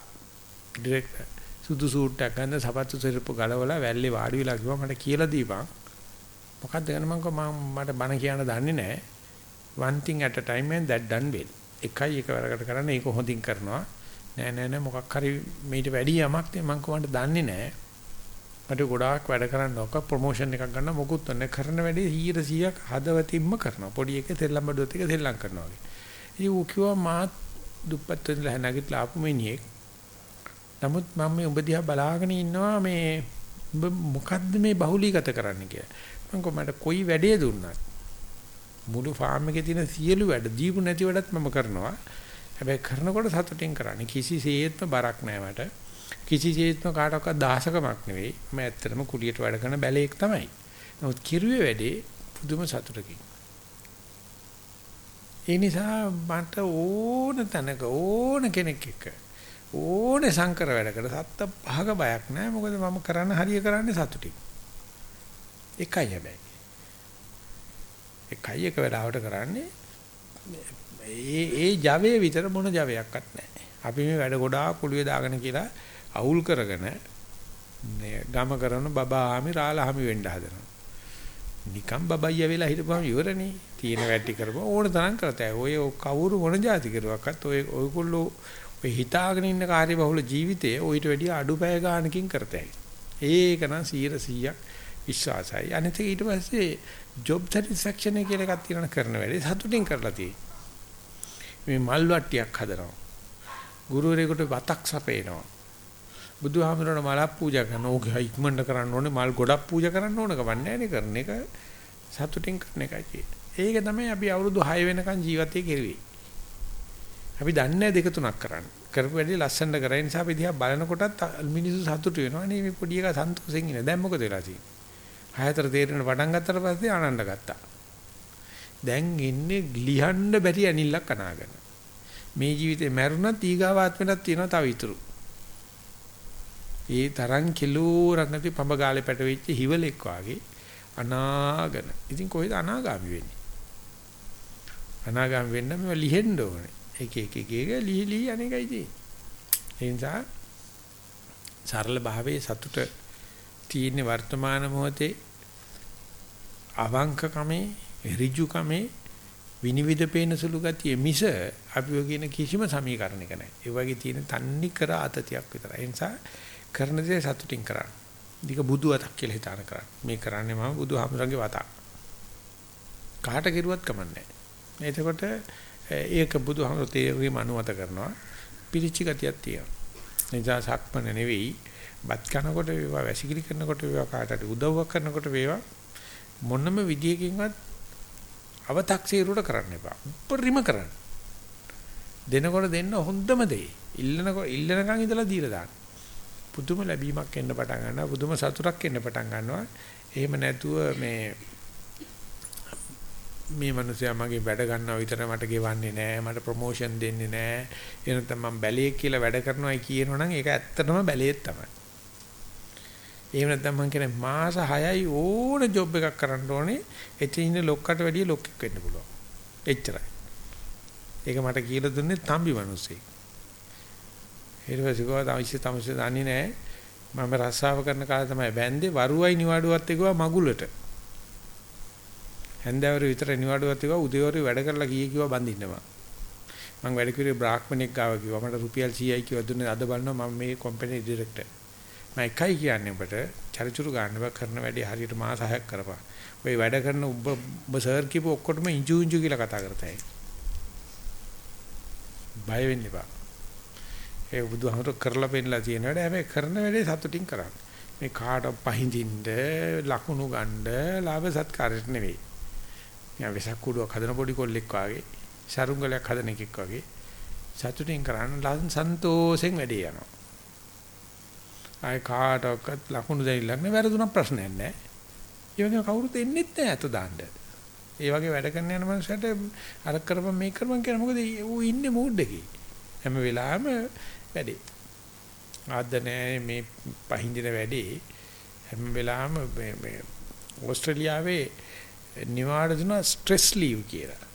S1: ඩිරෙක්ටර් සුදු සූට් එකක් ගන්න සපත්තු සිරප්පු ගලවලා වැල්ලේ වාඩි වෙලා කිව්වා මට කියලා දීපන්. මොකද්ද ගන්න මම මට බණ කියන්න දන්නේ නැහැ. One thing at a time and that done well. එකයි එකවරකට කරන්නේ ඒක හොඳින් කරනවා. නෑ නෑ නෑ මොකක් හරි මේට වැඩි යමක් මම කොහොමද දන්නේ නැහැ. මට ගොඩාක් වැඩ කරන්න ඕක ප්‍රොමෝෂන් එකක් ගන්න මොකුත් නැහැ. කරන වැඩේ 100%ක් හදවතින්ම කරනවා. පොඩි එකේ තෙල්ලම් බඩුවත් එක තෙල්ලම් කරනවා වගේ. ඉතින් ඌ කිව්වා මාත් දුප්පත් වෙලා නැගිටලා ආපු මිනිහෙක්. නමුත් මම මේ උඹ දිහා බලාගෙන ඉන්නවා මේ උඹ මොකද්ද මේ බහුලීගත කරන්න කියලා. මම කොහමද කොයි වැඩේ දුන්නත් මුළු ෆාම් එකේ තියෙන සියලු වැඩ දීපු නැති වැඩත් මම කරනවා. හැබැයි කරනකොට සතුටින් කරන්නේ කිසිසේත්ම බරක් නැහැ මට. කිසිසේත්ම කාටවත් දහසකමක් නෙවෙයි. මම ඇත්තටම කුලියට වැඩ කරන බැලේක් තමයි. නමුත් කිරුවේ වැඩේ පුදුම සතුටකින්. ඒ නිසා මට ඕන තැනක ඕන කෙනෙක් එක්ක ඕනේ සංකර වැඩකට සත්ත පහක බයක් නැහැ. මොකද මම කරන්න හරිය කරන්නේ සතුටින්. එකයි හැබැයි. එකයි එක වෙලාවට කරන්නේ ඒ ඒ Java විතර මොන Javaයක්වත් නැහැ. අපි මේ වැඩ ගොඩාක් කුළුවේ දාගෙන කියලා අවුල් කරගෙන ගම කරන බබාහාමි රාලහාමි වෙන්න හදනවා. නිකම් බබයිය වෙලා හිටපුවම ඉවරනේ. තියෙන වැටි කරපුවා ඕන තරම් කරතයි. ඔය කවුරු මොන જાති කරුවක්වත් ඔය ඔයගොල්ලෝ ඔය හිතාගෙන ඉන්න කාර්ය බහුල ජීවිතයේ ඔయిత වැඩිය අඩුපය ගානකින් කරතයි. ඒක නම් 100 100ක් විශ්වාසයි. අනිත් ඊට පස්සේ job satisfaction එක කියලා එකක් තියෙනවා කරන වැඩේ සතුටින් කරලා තියෙන්නේ. මේ මල් වට්ටියක් හදනවා. ගුරුවරයෙකුට වතක් සපේනවා. බුදුහාමරණ මලක් පූජා කරන ඕක ඉක්මනට කරන්න ඕනේ මල් ගොඩක් පූජා කරන්න ඕන කවන්නේ නැහැ කරන එක සතුටින් කරන එකයි තියෙන්නේ. ඒක තමයි අපි අවුරුදු 6 වෙනකන් ජීවිතේ කෙරුවේ. අපි දන්නේ දෙක තුනක් කරන්න. කරපු වැඩි ලස්සනට කරේ නිසා අපි දිහා බලනකොටත් මිනිස්සු සතුටු වෙනවා. නේ මේ පොඩි එකා සන්තෝෂෙන් ඉන්නේ. දැන් මොකද වෙලා තියෙන්නේ? හයතර තේරෙන පටන් ගත්තට පස්සේ ආනන්ද ගත්තා. දැන් ඉන්නේ ලියන්න බැරි අනිල්ලක් අනාගෙන. මේ ජීවිතේ මැරුණත් ඊගාවාත්මෙටත් තියෙනවා තව ඉතුරු. ඒ තරම් කිලෝරක් නැති පඹ ගාලේ පැටවෙච්ච හිවලෙක් වාගේ අනාගන. ඉතින් කොහෙද අනාගාමි වෙන්නේ? අනාගාමි වෙන්න මේව ලිහෙන්න ඕනේ. එක එක එක එක ලිහි ලිහි අනේකයි තියෙන්නේ. ඒ නිසා සරල භාවයේ සතුට තියෙන වර්තමාන මොහොතේ අවංකකමේ ඍජුකමේ විනිවිද පේන සුළු ගතිය මිස අපි ඔය කියන කිසිම සමීකරණයක නැහැ. ඒ වගේ තියෙන තන්නේ කර ආතතියක් විතරයි. ඒ නිසා කරන දේ සතුටින් කරන්න. දික බුදු වතක් කියලා හිතාන කරන්න. මේ කරන්නේ මම බුදුහාමුදුරන්ගේ වතක්. කාට කිරුවත් කමන්නේ නැහැ. එතකොට ඒක බුදුහාමුදුරු තේරීම අනුමත කරනවා. පිරිච්ච ගතියක් තියෙනවා. නිසා සක්මන නෙවෙයි බත් කනකොට වේවා වැසිකිලි කරනකොට වේවා කාටට උදව්වක් කරනකොට වේවා මොනම විදියකින්වත් අව탁සීරුවට කරන්න එපා. උපරිම කරන්න. දෙනකොට දෙන්න හොඳම දේ. ඉල්ලනකොට ඉල්ලනකන් ඉඳලා දීලා දාන්න. පුදුම ලැබීමක් එන්න පටන් ගන්නවා. පුදුම සතුටක් එන්න පටන් ගන්නවා. එහෙම නැතුව මේ මේ මිනිස්සයා මගේ වැඩ ගන්නවා විතර මට ගෙවන්නේ නැහැ මට ප්‍රොමෝෂන් දෙන්නේ නැහැ එනතම මම බැලේක් කියලා වැඩ කරනවායි කියනවනම් ඒක ඇත්තටම බැලේත් තමයි එහෙම නැත්නම් මම කියන්නේ මාස 6යි ඕන ජොබ් එකක් කරන්න ඕනේ. එතන ඉන්න ලොක්කට වැඩිය ලොක්ෙක් වෙන්න පුළුවන්. එච්චරයි. ඒක මට කියලා දුන්නේ තම්බි මිනිස්සෙක්. ඊට පස්සේ ගියා තමයිස තමයිස දන්නේ නැහැ. මම රස්සාව කරන කාලේ තමයි බැන්දේ වරුවයි නිවාඩුවත් එක්කවා මගුලට. හැන්දෑවර විතර නිවාඩුවත් එක්කවා උදේවරු වැඩ කරලා ගියේ කිව්වා බඳින්නවා. මම වැඩ කිව්වේ බ්‍රාහ්මණෙක් ගාව කිව්වා. මට රුපියල් 100යි කිව්වා දුන්නේ අද බලනවා මම මේ කම්පැනි ඩිරෙක්ටර්. මම එකයි කියන්නේ ඔබට චරිචුරු ගන්න බෑ කරන වැඩේ හරියට මාස 6ක් කරපන්. ඔය වැඩ කරන ඔබ ඔබ සර් කියපු ඔක්කොටම ඉංජු ඉංජු කියලා කතා කරතයි. බය වෙන්න එපා. ඒ බුදුහමර කරලා පෙන්නලා තියෙන වැඩ හැබැයි කරන වැඩේ සතුටින් කරන්න. මේ කාට පහින්දින්න ලකුණු ගන්න ලාභ සත්කාරයට නෙවෙයි. මම වෙසක් කුඩුවක් හදන පොඩි කොල්ලෙක් වාගේ සරුංගලයක් හදන එකෙක් වාගේ සතුටින් කරන්න ලන් සන්තෝෂෙන් වැඩේ යනවා. ආය කාටවත් ලකුණු දෙයිලක් නෑ වැරදුනක් ප්‍රශ්නයක් නෑ. ඒ වගේ කවුරුත් එන්නෙත් නෑ අත දාන්න. ඒ වගේ වැඩ කරන යන මනුස්සයට අර කරපම් මේක කරපම් කියන මොකද ඌ ඉන්නේ මූඩ් එකේ. හැම වෙලාවෙම වැඩේ. ආද්ද නෑ මේ පහින්දින වැඩේ හැම වෙලාවෙම මේ මේ ඕස්ට්‍රේලියාවේ නිවාඩ දුන ස්ට්‍රෙස් ලීව් කියලා.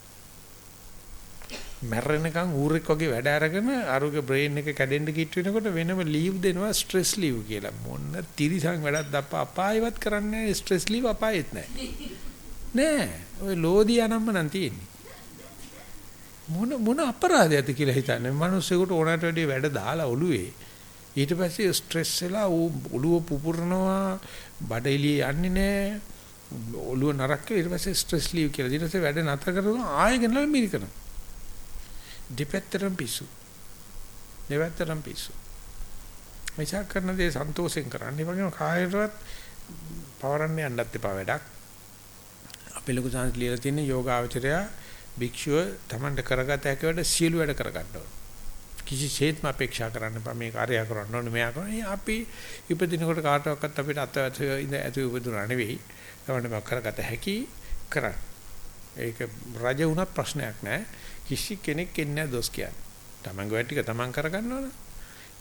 S1: මැරෙනකන් ඌරෙක් වගේ වැඩ අරගෙන අරුගේ බ්‍රේන් එක කැඩෙන්න කිට් වෙනකොට වෙනම ලීව් දෙනවා ස්ට්‍රෙස් ලීව් කියලා. මොන්න තිරිසන් වැඩක් දප්පා අපායවත් කරන්නේ ස්ට්‍රෙස් ලීව් අපායෙත් නැහැ. නෑ. ඔය ලෝදි යනම්ම නම් තියෙන්නේ. මොන මොන අපරාධයක්ද කියලා හිතන්නේ. මිනිස්සුෙකුට ඕනට වැඩි වැඩ දාලා ඔළුවේ ඊට පස්සේ ස්ට්‍රෙස් වෙලා ඔළුව පුපුරනවා බඩ එළිය යන්නේ නැහැ. ඔළුව නරක ඊට පස්සේ ස්ට්‍රෙස් ලීව් කියලා. ඊට පස්සේ වැඩ නතර කරනවා ආයෙ ගෙනලා මිරිකනවා. දෙපැත්තටම පිස්සු. දෙපැත්තටම පිස්සු. මේචා කරන දේ සන්තෝෂෙන් කරන්න. ඒ වගේම කායයටවත් පවරන්න යන්නත් එපා වැඩක්. අපේ ලොකු සංස් ලියලා තියෙන යෝගාවචරය භික්ෂුව Tamanට කරගත හැකි වැඩ සියලු වැඩ කරගන්න ඕන. කිසිසේත්ම අපේක්ෂා කරන්න එපා මේ කාර්යය කරන්න ඕනේ මෙයා කරන්නේ. අපි ඉපදිනකොට කාටවත් අපිට අත ඉඳ ඇති උපදුනා නෙවෙයි. Tamanට කරගත හැකි කරන්න. ඒක රජ වුණත් ප්‍රශ්නයක් නෑ. කිසි කෙනෙක් එන්නේ නැහැ දොස් කියන්නේ. තමන්ගේ වැඩ ටික තමන් කරගන්න ඕන.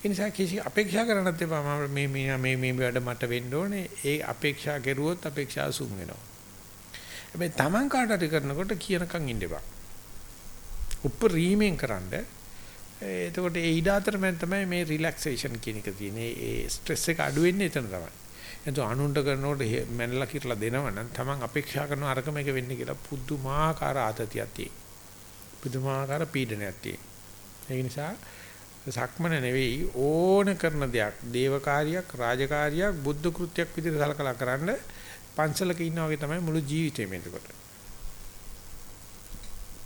S1: ඒ නිසා කිසි අපේක්ෂා කරන්නත් එපා මම මේ මේ මේ මේ වැඩ මට වෙන්න ඕනේ. ඒ අපේක්ෂා කෙරුවොත් අපේක්ෂා සුන් වෙනවා. හැබැයි තමන් කාට හරි කරනකොට කියනකම් ඉන්න එපා. උප්පරීමෙන් කරන්ඩ එතකොට ඒ ඊඩ අතරමැද තමයි මේ රිලැක්සේෂන් කියන එක තියෙන්නේ. ඒ ස්ට්‍රෙස් එක අඩු වෙන්නේ එතන තමයි. එතකොට අනුන්ට කරනකොට මැනලා කිරලා දෙනවනම් තමන් අපේක්ෂා කරන අරකම එක වෙන්නේ කියලා පුදුමාකාර ආතතියක් තියෙනවා. පුදුමාකාර පීඩනයක් තියෙනවා. ඒ නිසා සක්මන නෙවෙයි ඕන කරන දෙයක් දේවකාරියක් රාජකාරියක් බුද්ධ කෘත්‍යයක් විදිහට සලකලා කරන්න පන්සලක ඉන්නා වගේ තමයි මුළු ජීවිතේම එතකොට.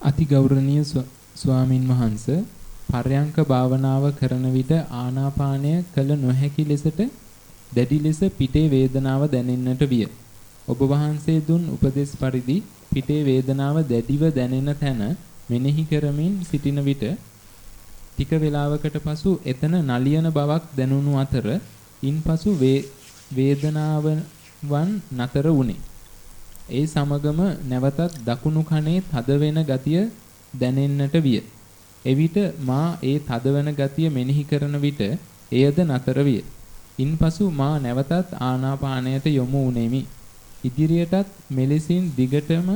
S2: අති ගෞරවනීය ස්වාමින් වහන්සේ පර්යංක භාවනාව කරන විට ආනාපානය කළ නොහැකි ලෙසට දැඩි ලෙස පිටේ වේදනාව දැනෙන්නට විය. ඔබ වහන්සේ දුන් උපදේශ පරිදි පිටේ වේදනාව දැඩිව දැනෙන තැන මෙනෙහි කරමින් සිටින විට ටික වේලාවකට පසු එතන නලියන බවක් දැනුණු අතර ඉන්පසු වේදනාවන් නතර වුණේ. ඒ සමගම නැවතත් දකුණු කනේ තද වෙන ගතිය දැනෙන්නට විය. එවිට මා ඒ තදවන ගතිය මෙනෙහි කරන විට එයද නතර විය. ඉන්පසු මා නැවතත් ආනාපානයට යොමු වුනේමි. ඉදිරියටත් මෙලෙසින් දිගටම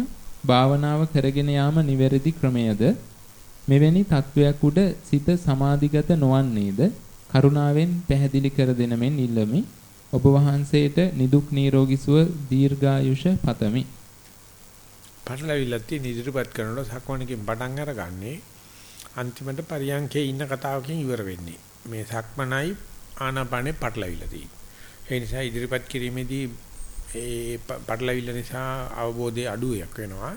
S2: භාවනාව කරගෙන යාම නිවැරදි ක්‍රමයද මෙවැනි තත්වයක් උඩ සිත සමාධිගත නොවන්නේද කරුණාවෙන් පැහැදිලි කර දෙන මෙන් ඉල්ලමි ඔබ වහන්සේට නිදුක් නිරෝගී සුව දීර්ඝායුෂ පතමි
S1: පටලවිල්ලක් තියෙන ඉදිරිපත් කරනකොට සක්මණකින් පටන් අරගන්නේ අන්තිමට පරියන්කේ ඉන්න කතාවකින් ඉවර වෙන්නේ. මේ සක්මනයි ආනාපානේ පටලවිල්ල තියෙන්නේ. ඒ නිසා ඉදිරිපත් කිරීමේදී ඒ පටලවිල්ල නිසා අවබෝධය අඩුවක් වෙනවා.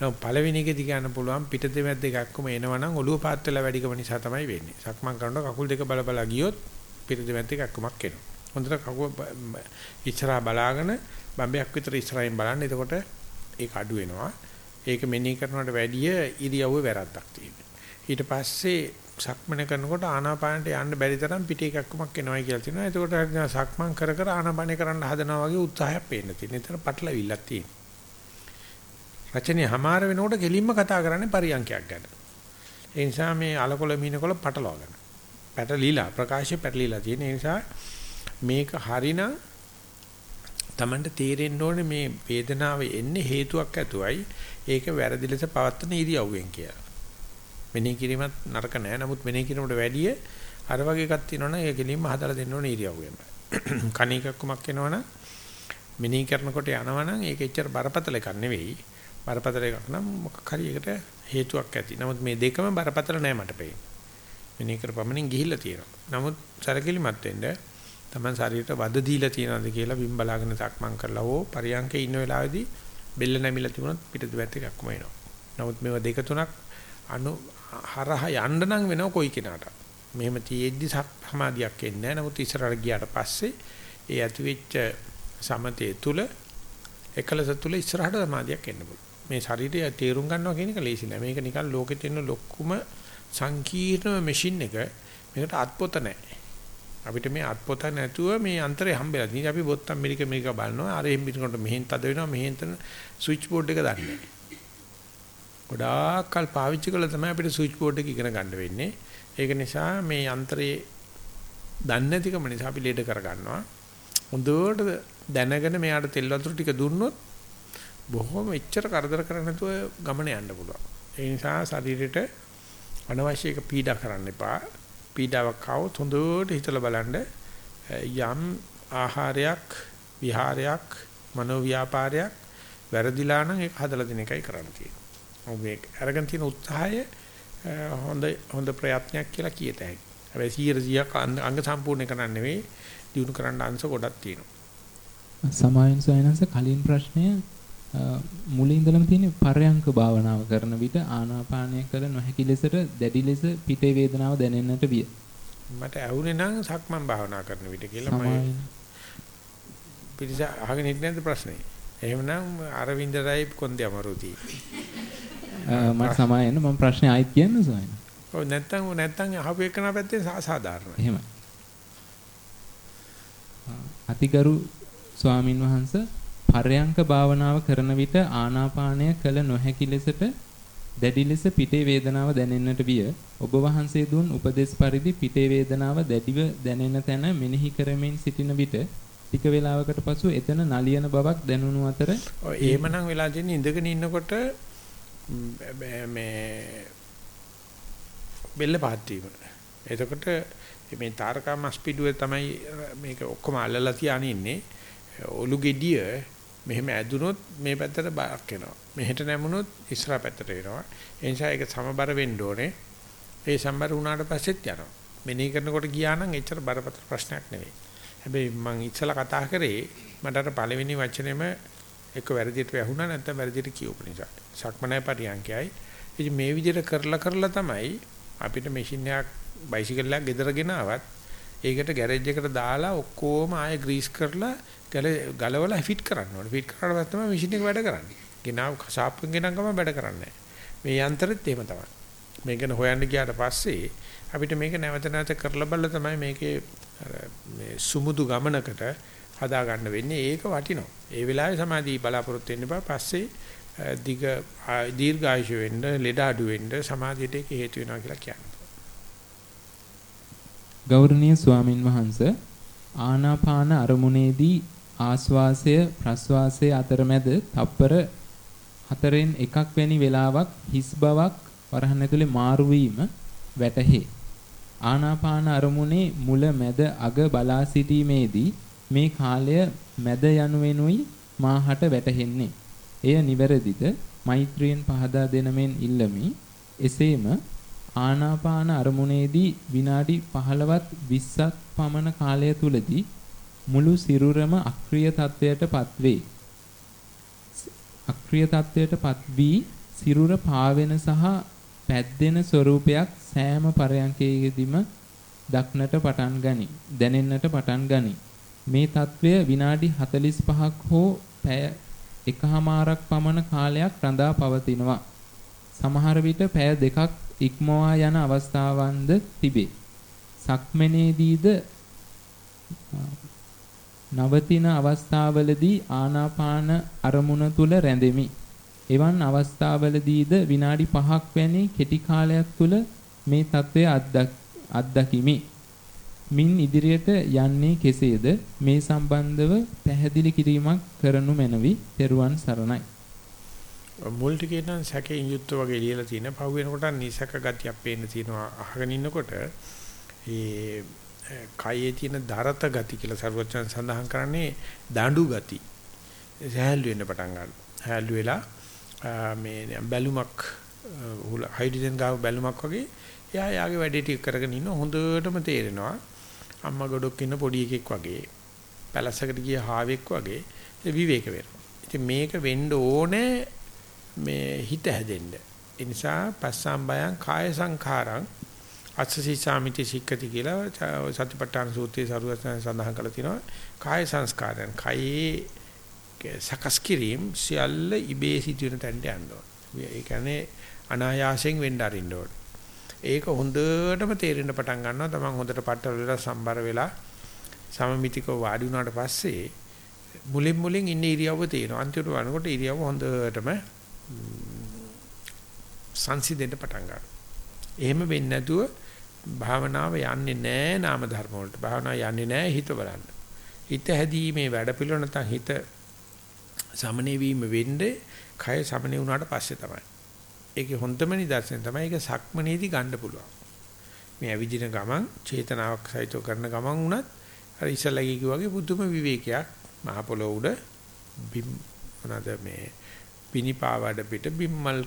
S1: නමුත් පළවෙනි එකේදී කියන්න පුළුවන් පිට දෙමැද්ද එකක්ම එනවනම් ඔළුව පාත් වෙලා වැඩිකම නිසා තමයි වෙන්නේ. සක්මන් කරනකොට කකුල් දෙක බල බල ගියොත් පිට දෙමැද්ද එකක්මක් එනවා. හොඳට කකුල ඉස්සරහා බලාගෙන බම්බයක් විතර ඉස්සරහින් බලන්න. එතකොට ඒක අඩු වෙනවා. ඒක මෙනෙහි කරනවට වැඩිය ඉරියව්වේ වැරද්දක් තියෙනවා. ඊට පස්සේ සක්මන කරනකොට ආනාපානට යන්න බැරි තරම් පිට එකක්මක් එනවයි කියලා තියෙනවා. එතකොට සක්මන් කර කර ආනාපානේ කරන්න හදනවා වගේ උත්සාහයක් පේන්න තියෙනවා. ඒතර පටලවිල්ලක් තියෙනවා. රචනයේ හැමාර වෙනකොට කෙලින්ම කතා කරන්නේ පරියන්කයක් ගැන. ඒ නිසා මේ අලකොල මීනකොල පටලවා ගන්න. පැටලීලා ප්‍රකාශය පැටලීලා තියෙන නිසා මේක හරිනම් Tamanට තේරෙන්න ඕනේ මේ වේදනාව එන්නේ හේතුවක් ඇතුවයි ඒක වැරදි ලෙස පවත්තන ඉරියව්වෙන් කියලා. මෙනෙහි කිරීමත් නරක නෑ. නමුත් මෙනෙහි කිරීමට වැඩිය අර වගේ එකක් තියෙනවනේ ඒ කෙලින්ම හදලා දෙන්න ඕනේ ඉරියව්වෙම. <clears throat> කණේකක්කමක් එනවනම් මෙනෙහි කරනකොට යනවනම් ඒක එච්චර බරපතල එකක් නෙවෙයි. බරපතල එකක් නම් මොකක් හරි එකට හේතුවක් ඇති. නමුත් මේ දෙකම බරපතල නෑ මට පේන්නේ. මෙනෙහි කරපමණින් ගිහිල්ලා තියෙනවා. නමුත් සරකිලිමත් වෙන්න තමන් ශරීරයට වද දීලා තියනවාද කියලා බිම් බලාගෙන සක්මන් කරලා හෝ පරියන්කේ ඉන්න වෙලාවේදී බෙල්ල නැමිලා තිබුණොත් පිටත පැත්ත එකක්ම එනවා. නමුත් මේවා දෙක තුනක් අනු හරහා යන්න නම් වෙනව කොයි කෙනාට. මෙහෙම තියෙද්දි සමාධියක් එන්නේ නැහැ. නමුත් ඉස්සරහට ගියාට පස්සේ ඒ ඇතිවෙච්ච සමතේ තුල එකලස තුල ඉස්සරහට සමාධියක් එන්න පුළුවන්. මේ ශරීරය තේරුම් ගන්නවා කියන එක ලේසි නෑ. මේක නිකන් ලෝකෙ තියෙන ලොකුම සංකීර්ණ මැෂින් එක. මේකට අත්පොත නැහැ. අපිට මේ අත්පොත නැතුව මේ අන්තරේ හම්බෙලා. ඉතින් අපි බොත්තම් මෙලික මේක බලනවා. අර එම් පිටකොට මෙහෙන් තද වෙනවා. මෙහෙන් තන ස්විච් බෝඩ් එක දන්නේ ගොඩාක් කල් පාවිච්චි කළා තමයි අපිට ස්විච් බෝඩ් එක ඉගෙන ගන්න වෙන්නේ. ඒක නිසා මේ යන්ත්‍රයේ දන්නේ නැතිකම නිසා අපි ලේඩ කරගන්නවා. හොඳට දැනගෙන මෙයාට තෙල් වතුර ටික දුන්නොත් බොහොම එච්චර කරදර කරන්නේ නැතුව ගමන යන්න පුළුවන්. ඒ නිසා ශරීරෙට අනවශ්‍ය එක පීඩා කරන්න එපා. පීඩාවක් આવොත් හොඳට හිතලා බලන්න යම් ආහාරයක් විහාරයක් මනෝ ව්‍යාපාරයක් වැරදිලා නම් ඒක හදලා දෙන එකයි කරන්න තියෙන්නේ. මේ අරගෙන තියෙන උත්සාහය හොඳ හොඳ ප්‍රයත්නයක් කියලා කියත හැකියි. හැබැයි 100 අංග සම්පූර්ණ කරන්න නෙවෙයි දිනු කරන්න අංශ ගොඩක් තියෙනවා.
S2: සමායන් සයනස කලින් ප්‍රශ්නය මුලින් ඉඳලම තියෙන පරයන්ක භාවනාව කරන විට ආනාපානය කළ නොහැකි ලෙසට දැඩි ලෙස පිටේ වේදනාව දැනෙන්නට විය.
S1: මට ඇහුනේ නම් සක්මන් භාවනා කරන විට කියලා මම පිටිස අහගෙන ඉන්නේ නැද්ද ප්‍රශ්නේ? එහෙමනම් අරවින්දරයි කොන්දේ අමරුති.
S2: මට සමායන්න මම ප්‍රශ්නේ ආයිත් කියන්න සෝයන.
S1: ඔව් නැත්තම් නැත්තම් අහපු එකන පැත්තේ සාධාරණයි.
S2: එහෙමයි. අතිගරු ස්වාමින් වහන්සේ පරයන්ක භාවනාව කරන විට ආනාපානය කළ නොහැකි ලෙසට දැඩි ලෙස පිටේ වේදනාව දැනෙන්නට විය. ඔබ වහන්සේ දුන් උපදේශ පරිදි පිටේ වේදනාව දැඩිව දැනෙන තැන මෙනෙහි කරමින් සිටින විට ටික වේලාවකට පසු එතන නලියන බවක් දැනුණු අතර
S1: ඔය එහෙමනම් වෙලා තියෙන්නේ ඉඳගෙන ඉන්නකොට මේ බෙල්ල පහත් වීම. එතකොට මේ තාරකා මස් පිඩුවේ තමයි මේක ඔක්කොම අල්ලලා තියාගෙන ඉන්නේ. ඔලු ගෙඩිය මෙහෙම ඇදුනොත් මේ පැත්තට බයක් එනවා. මෙහෙට නැමුණොත් ඉස්සරහ පැත්තට එනවා. ඒ නිසා ඒක සමබර වෙන්න ඕනේ. ඒ සම්බර වුණාට පස්සෙත් යනවා. මෙනෙහි කරනකොට ගියා නම් එච්චර බරපතල ප්‍රශ්නයක් නෙවෙයි. හැබැයි මම ඉස්සලා කතා කරේ මට අර පළවෙනි වචනේම එක වැරදියට වැහුණා නැත්නම් වැරදියට කියවපු නිසා. සක්මනයි පරියන්කයයි. ඉතින් මේ විදිහට කරලා කරලා තමයි අපිට මැෂින් එකක් බයිසිකල් එකක් ගෙදරගෙන ආවත් ඒකට ගෑරේජ් එකට දාලා ඔක්කොම ආයෙ ග්‍රීස් කරලා ගලවලා ෆිට කරන්න ඕනේ. ෆිට කරාට පස්සේ තමයි මැෂින් එක වැඩ කරන්නේ. ගෙනාව ෂාප්පෙන් ගෙනන් ගම වැඩ කරන්නේ මේ යන්ත්‍රෙත් එහෙම තමයි. මේක හොයන්න ගියාට පස්සේ අපිට මේක නැවත නැවත කරලා බලලා තමයි මේකේ මේ සුමුදු ගමනකට හදා ගන්න වෙන්නේ. ඒක වටිනවා. ඒ වෙලාවේ සමාධි බලාපොරොත්තු වෙන්න බා පස්සේ දිග දීර්ඝායුෂ වෙන්න, ලෙඩ අඩු වෙන්න සමාධියට ඒක හේතු වෙනවා කියලා කියනවා.
S2: ගෞරවනීය ස්වාමින් වහන්සේ ආනාපාන අරමුණේදී ආස්වාසය ප්‍රස්වාසය අතරමැද තප්පර හතරෙන් එකක් වැනි වේලාවක් හිස් බවක් වරහන් ඇතුලේ මාරු වීම වැටහේ. ආනාපාන අරමුණේ මුල මැද අග බලා සිටීමේදී මේ කාලය මැද යනුවෙනුයි මාහට වැටහෙන්නේ. එය නිවැරදිද? මෛත්‍රියෙන් පහදා දෙනමෙන් ඉල්ලමි. එසේම ආනාපාන අරමුණේදී විනාඩි 15ත් 20ක් පමණ කාලය තුලදී මුළු සිරුරම අක්‍රීය තත්වයටපත් වේ. අක්‍රීය තත්වයටපත් වී සිරුර පාවෙන සහ පැද්දෙන ස්වරූපයක් සෑම පරයන්කයේදීම දක්නට පටන් ගනි. දැනෙන්නට පටන් ගනි. මේ తත්වය විනාඩි 45ක් හෝ පැය එකහමාරක් පමණ කාලයක් රඳා පවතිනවා. සමහර විට පැය දෙකක් ඉක්මවා යන අවස්ථාවන්ද තිබේ. සක්මනේදීද නවතින අවස්ථාවලදී ආනාපාන අරමුණ තුල රැඳෙමි. එවන් අවස්ථාවලදීද විනාඩි 5ක් වැනි කෙටි කාලයක් තුල මේ తත්වය අත්දකිමි. මින් ඉදිරියට යන්නේ කෙසේද මේ සම්බන්ධව පැහැදිලි කිරීමක් කරනු මැනවි. ත්වන් සරණයි.
S1: මුල් ටිකේ නම් සැකයෙන් යුක්ත වගේ ලියලා තියෙන පහු වෙනකොට නිසක ගතියක් පේන්න තියෙනවා අහගෙන ඉන්නකොට ඒ කයේ තියෙන දරත ගති කියලා සර්වචන් සඳහන් කරන්නේ දඬු ගති. සහැල්ලු වෙන්න පටන් ගන්නවා. සහැල්ලු වෙලා මේ බැලුමක් හයිඩ්‍රජන් ගාව බැලුමක් වගේ එයා යාගේ වැඩේ ටික කරගෙන ඉන්න හොඳටම තේරෙනවා අම්මා ගොඩක් ඉන්න පොඩි එකෙක් වගේ පැලසකට ගිය හාවෙක් වගේ විවේක වෙනවා. ඉතින් මේක වෙන්න ඕනේ මේ හිත හැදෙන්න. ඒ නිසා පස්සම් බයං කාය සංඛාරං අත්සසී සාමිති සික්කති කියලා සතිපට්ඨාන සූත්‍රයේ සරුවචන සඳහන් කරලා තිනවා කාය සංස්කාරයන් කයේ සකස් කිරීම සියල්ල ඉබේ සිදුවෙන තැනට යන්න ඕන. ඒ කියන්නේ අනායාසයෙන් වෙන්න අරින්න ඕන. ඒක හොඳටම තේරෙන්න පටන් ගන්නවා තමන් හොඳට පట్టල වෙලා සම්බර වෙලා සමමිතිකව වාඩි වුණාට පස්සේ මුලින් මුලින් ඉන්න ඉරියව්ව තියෙනවා. අන්තිමට වනකොට ඉරියව්ව හොඳටම සංසිඳෙන්න පටන් ගන්නවා. එහෙම වෙන්නේ නැතුව භාවනාව යන්නේ නැහැ නාම ධර්ම වලට. භාවනාව යන්නේ නැහැ හිත බලන්න. හිත හැදීමේ වැඩ පිළිවෙල නැත්නම් හිත සමනේ වීම වෙන්නේ කය සමනේ වුණාට පස්සේ තමයි. ඒකේ හොඳම නිදර්ශනය තමයි ඒක සක්මනේදී ගන්න පුළුවන්. මේ ඇවිදින ගමන් චේතනාවක් සහිතව කරන ගමන් වුණත් අර ඉස්සලගේ කිව්වාගේ බුදුම විවේකයක් මහ පොළොව උඩ බිම් මොනවාද මේ පිනිපාවඩ පිට බිම්මල්